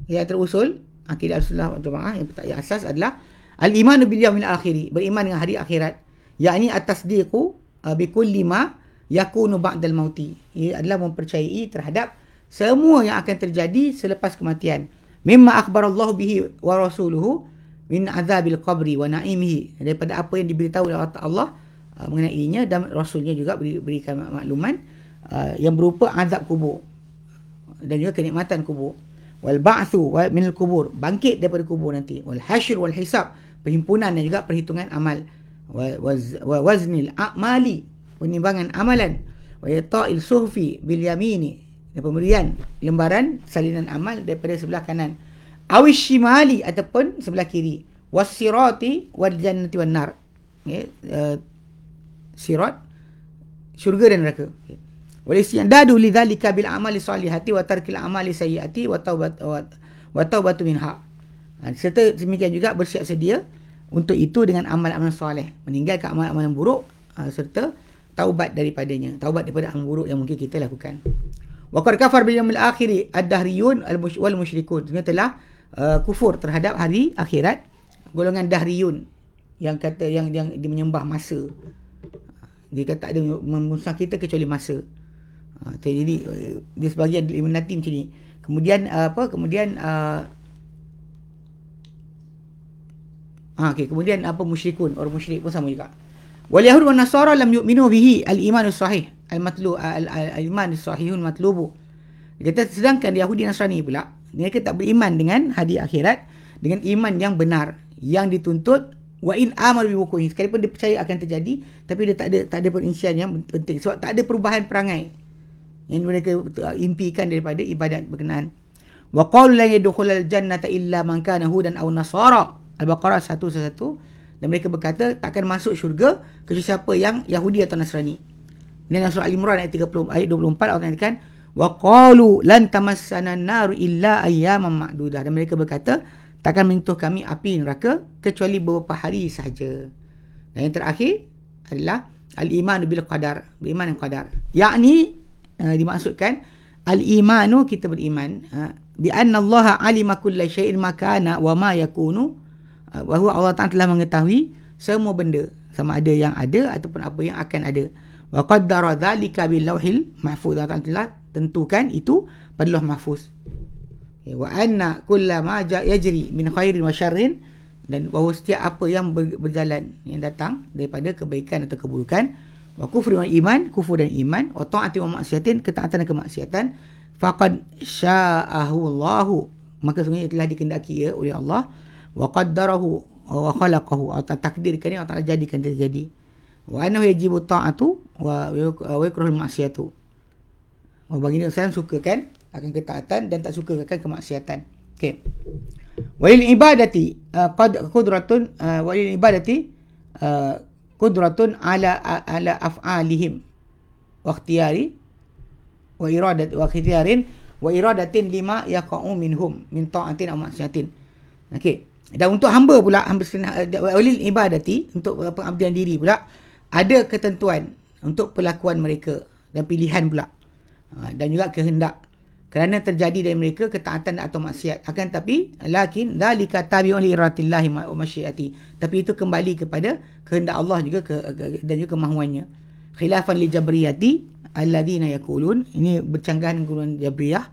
yang terusul akidah Rasulullah Jemaah yang, yang asas adalah Al-iman bil yaumil akhir, beriman dengan hari akhirat. Yakni at-tasdiqu uh, bi kulli ma yakunu ba'dal mauti. Ia adalah mempercayai terhadap semua yang akan terjadi selepas kematian. Mimma akhbarallahu bihi wa rasuluhu min azabil qabri wa na'imihi. Daripada apa yang diberitahu oleh Allah uh, mengenainya dan rasulnya juga beri, berikan makluman uh, yang berupa azab kubur dan juga kenikmatan kubur. Wal ba'thu min al-kubur, bangkit daripada kubur nanti. Wal hasyr wal hisab, perhimpunan dan juga perhitungan amal wa waznil a'mali penimbangan amalan wa yata'il suhfi bil yamini dan pemberian lembaran salinan amal daripada sebelah kanan awish shimali ataupun sebelah kiri wasirati wal jannati wan nar okay. uh, sirat syurga dan neraka wal isyandadu lidzalika bil amali salihati wa tarkil amali sayyiati wa taubat wa taubatu minha Ha, serta demikian juga bersiap sedia untuk itu dengan amal-amal soleh. Meninggalkan amal-amal buruk ha, serta taubat daripadanya. Taubat daripada amal buruk yang mungkin kita lakukan. Wa qad kafar bil yaumil akhir ad-dahriyun wal musyrikun. Telah uh, kufur terhadap hari akhirat golongan dahriyun yang kata yang yang dia menyembah masa. Dia kata tak ada memusnah kita kecuali masa. Ha, jadi dia sebagian Illuminati macam ni. Kemudian uh, apa? Kemudian uh, Ha, okay. Kemudian apa musyrikun? Orang musyrik pun sama juga. Wal yahud wa nasara lam yu'minu bihi al-iman sahih. Al-matlu al-iman sahihun matlubu. Kita sedangkan Yahudi Nasrani pula, mereka tak beriman dengan hari akhirat dengan iman yang benar. yang dituntut. Wa in amal bi wukuhi sekalipun dia percaya akan terjadi tapi dia tak ada tak ada perincian yang penting. Sebab tak ada perubahan perangai yang mereka impikan daripada ibadat berkenaan. Wa qalu la yadkhulul jannata illa man kana hudan aw nasara. Al-baqarah 111 dan mereka berkata takkan masuk syurga kecuali siapa yang Yahudi atau Nasrani. Dalam surah Al-Imran ayat 30 ayat 24 Allah katakan wa qalu lan tamassana an-nar illa ayyaman ma'dudah dan mereka berkata takkan menyentuh kami api neraka kecuali beberapa hari sahaja. Dan yang terakhir adalah al-iman bil qadar, beriman dengan qadar. Yakni uh, dimaksudkan al-imanu kita beriman uh, bi anna Allah alima kulla syai'in makana wa ma yakunu Ah, bahawa Allah Taala telah mengetahui semua benda sama ada yang ada ataupun apa yang akan ada. Wa qaddara dzalika bil lauhil mahfuz. Allah telah tentukan itu pada lauh mahfuz. Wa anna kullama yajri min khairin wa syarrin. Dan bahawa setiap apa yang berjalan yang datang daripada kebaikan atau keburukan wa kufri wa iman kufur dan iman wa taati wa maksiatin ketaatan dan kemaksiatan faqad sya'ahu Allah maka sungguhnya telah dikendaki ya oleh Allah. Wa qaddarahu wa khalaqahu. Atau takdirkan dia Allah jadikan dia jadi. Wa annahu yajibu ta'atu wa wa yakrahul ma'siyatu Oh, bagi ni saya suka kan akan ketaatan dan tak suka akan kemaksiatan. Okey. Walil ibadati uh, qad qudratun uh, walil ibadati uh, qudratun ala ala af'alihim wa ikhtiyari wa iradat wa ikhtiyarin wa iradatin lima yaqa'u minhum min ta'atin aw maksiatin. Okey. Dan untuk hamba pula, hamba walil ibadati, untuk pengabdian diri pula, ada ketentuan untuk pelakuan mereka dan pilihan pula. Ha, dan juga kehendak. Kerana terjadi dari mereka ketaatan atau maksiat. Akan tapi, lakin, dhalika tabi'un li iratillahi wa masyiati. Tapi itu kembali kepada kehendak Allah juga ke, dan juga kemahuannya. Khilafan li jabriyati, alladhina yakulun. Ini bercanggahan dengan Jabriyah.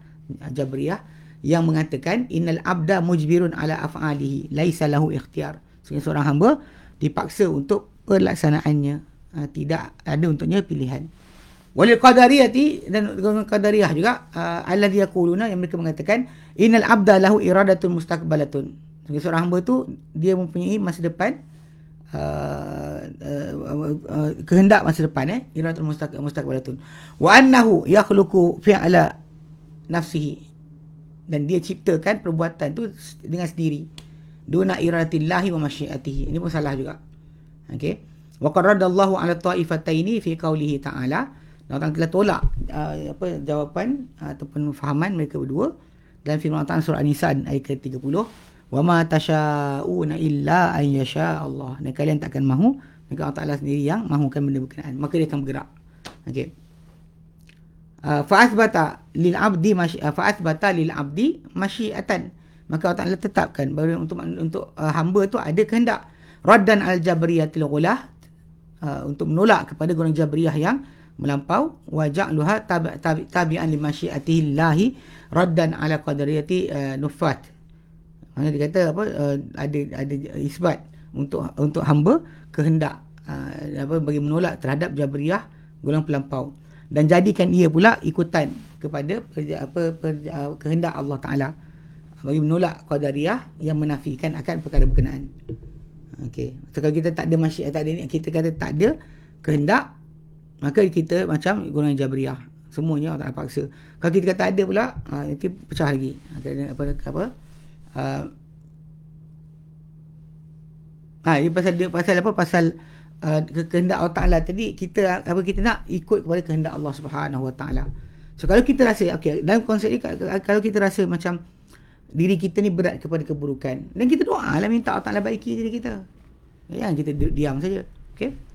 Jabriyah yang mengatakan innal abda mujbirun ala af'alihi laisa lahu ikhtiyar. Sehingga seorang hamba dipaksa untuk pelaksanaannya. Ha, tidak ada untuknya pilihan. Walil qadariyati dan qadariyah juga uh, alladhi yaquluna yang mereka mengatakan innal abda lahu iradatun mustaqbalatun. Sehingga seorang hamba tu dia mempunyai masa depan uh, uh, uh, kehendak masa depan eh iradatun mustaqbalatun. Wa annahu yakhluqu fi'ala nafsihi. Dan dia ciptakan perbuatan tu dengan sendiri. Duna iratillahi wa masyiatihi. Ini pun salah juga. Okey. Wa qaradallahu ala ta'ifataini fi qawlihi ta'ala orang telah tolak uh, apa jawapan uh, ataupun fahaman mereka berdua dalam firman Allah surah An-Nisa ayat ke-30 wa ma tasha'una illa an yasha Allah. Dan kalian takkan mahu maka Allah Taala sendiri yang mahukan benda berkenaan. Maka dia akan bergerak. Okey. Uh, fa'athbata lil abdi uh, fa'athbata lil abdi masyiatan. Maka Allah Taala tetapkan bahawa untuk untuk uh, hamba tu ada kehendak. Raddan al jabriyatil ghulah uh, untuk menolak kepada golongan jabriyah yang melampau wa ja'luha tabi'an tabi, tabi, li masyiatillahi raddan ala qadariyati uh, nufat mana dia kata apa uh, ada ada isbat untuk untuk hamba kehendak uh, apa bagi menolak terhadap jabriyah golongan pelampau dan jadikan ia pula ikutan kepada perja, apa perja, kehendak Allah Taala bagi menolak qadariyah yang menafikan akan perkara berkenaan. Okey. So, kalau kita tak ada masyiat tak ada ni kita kata tak ada kehendak maka kita macam golongan jabriyah. Semuanya Allah tak paksa. Kalau kita kata ada pula, ha, nanti pecah lagi. Apa apa? Uh, ha, ini pasal dia pasal apa? Pasal uh, kehendak Allah Taala tadi kita apa kita nak ikut kepada kehendak Allah Subhanahu Wa Taala. So kalau kita rasa okey dalam konsep ni kalau kita rasa macam diri kita ni berat kepada keburukan dan kita doa lah minta Allah Taala baiki diri kita. Ya kita diam saja. Okey.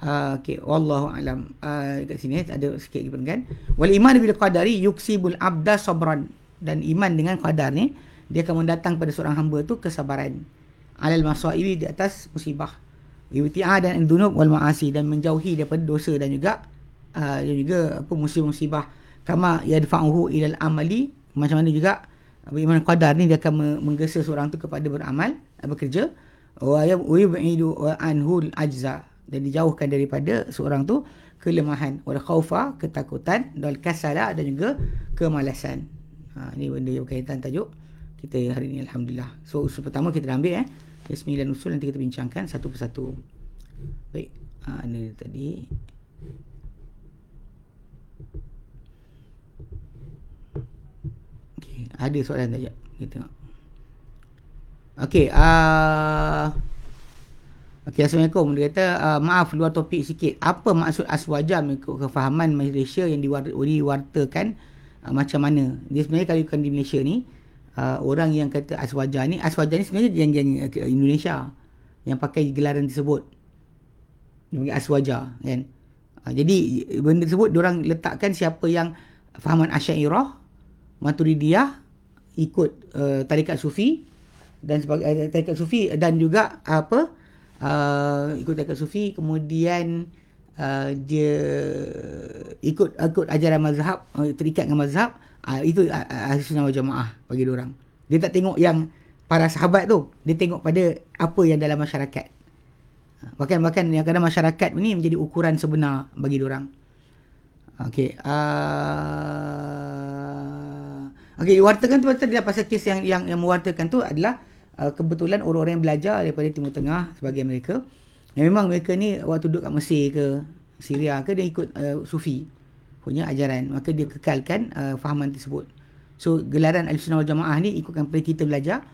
Uh, okey. Wallahu alam. Uh, kat sini ada sikit lagi kan. Wal iman bil qadari yuksibul abda sabran. Dan iman dengan qadar ni dia akan mendatang pada seorang hamba tu kesabaran. Alal masaibi di atas musibah. Ibti'a dan dunub wal ma'asi. Dan menjauhi daripada dosa dan juga uh, juga apa musibah-musibah. Kama yadfa'uhu ilal amali. Macam mana juga bagaimana qadar ni dia akan menggesa seorang tu kepada beramal bekerja. Wa yubidu anhu ajza dan dijauhkan daripada seorang tu kelemahan wal khaufa ketakutan dan kasala dan juga kemalasan ha, ini benda yang berkaitan tajuk kita hari ini alhamdulillah so usul pertama kita dah ambil eh Okay, sembilan usul nanti kita bincangkan satu persatu. Baik, uh, ini tadi. Okay, ada soalan tak? Kita tengok. Okey, uh, Okey, Assalamualaikum. Dia kata, uh, maaf luar topik sikit. Apa maksud aswaja mengikut kefahaman Malaysia yang diwartakan uh, macam mana? Dia sebenarnya kalau ikan di Malaysia ni, uh, orang yang kata aswaja ni, aswaja ni sebenarnya janjian uh, Indonesia yang pakai gelaran tersebut. Dia panggil aswaja. Kan? Uh, jadi, benda tersebut, orang letakkan siapa yang fahaman asyairah, maturidiyah, ikut uh, tarikat sufi, dan sebagai uh, tarikat sufi dan juga apa uh, ikut dekat sufi kemudian uh, dia ikut ikut ajaran mazhab uh, terikat dengan mazhab uh, itu uh, ahli sunnah wal jamaah bagi dia orang. Dia tak tengok yang para sahabat tu dia tengok pada apa yang dalam masyarakat. Uh, bahkan bahkan yang kadang masyarakat ni menjadi ukuran sebenar bagi dia orang. Okey uh, okey wartakan tu dia pasal kes yang yang yang mewartakan tu adalah uh, kebetulan orang-orang yang belajar daripada Timur Tengah sebagai mereka yang memang mereka ni waktu duduk kat Mesir ke Syria ke dia ikut uh, Sufi. Punya ajaran. Maka dia kekalkan uh, fahaman tersebut. So gelaran Al-Sunnah Jamaah ni ikutkan pada kita belajar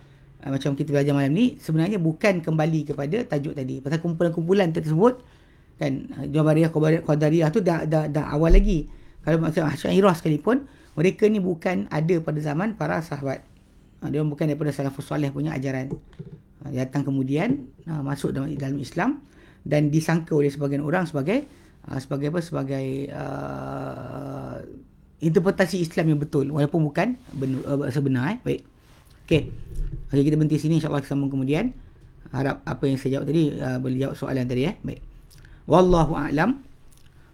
uh, macam kita belajar malam ni sebenarnya bukan kembali kepada tajuk tadi. Pasal kumpulan-kumpulan tersebut kan Jabariyah Qadariyah tu dah, dah, dah awal lagi. Kalau macam Syairah sekalipun mereka ni bukan ada pada zaman para sahabat Ha, dia bukan daripada salafus soleh punya ajaran. Ha, datang kemudian ha, masuk dalam, dalam Islam dan disangka oleh sebagian orang sebagai ha, sebagai apa sebagai uh, interpretasi Islam yang betul walaupun bukan benar, uh, sebenar eh. Baik. Okey. Okay, kita berhenti sini insya-Allah sambung kemudian. Harap apa yang saya jawab tadi uh, boleh jawab soalan tadi eh. Baik. Wallahu a'lam.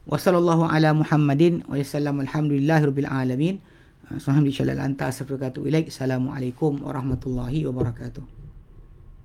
Wa sallallahu ala Muhammadin wa sallam alhamdulillahirabbil alamin. Alhamdulillah anta astagfiruka wa Assalamualaikum warahmatullahi wabarakatuh.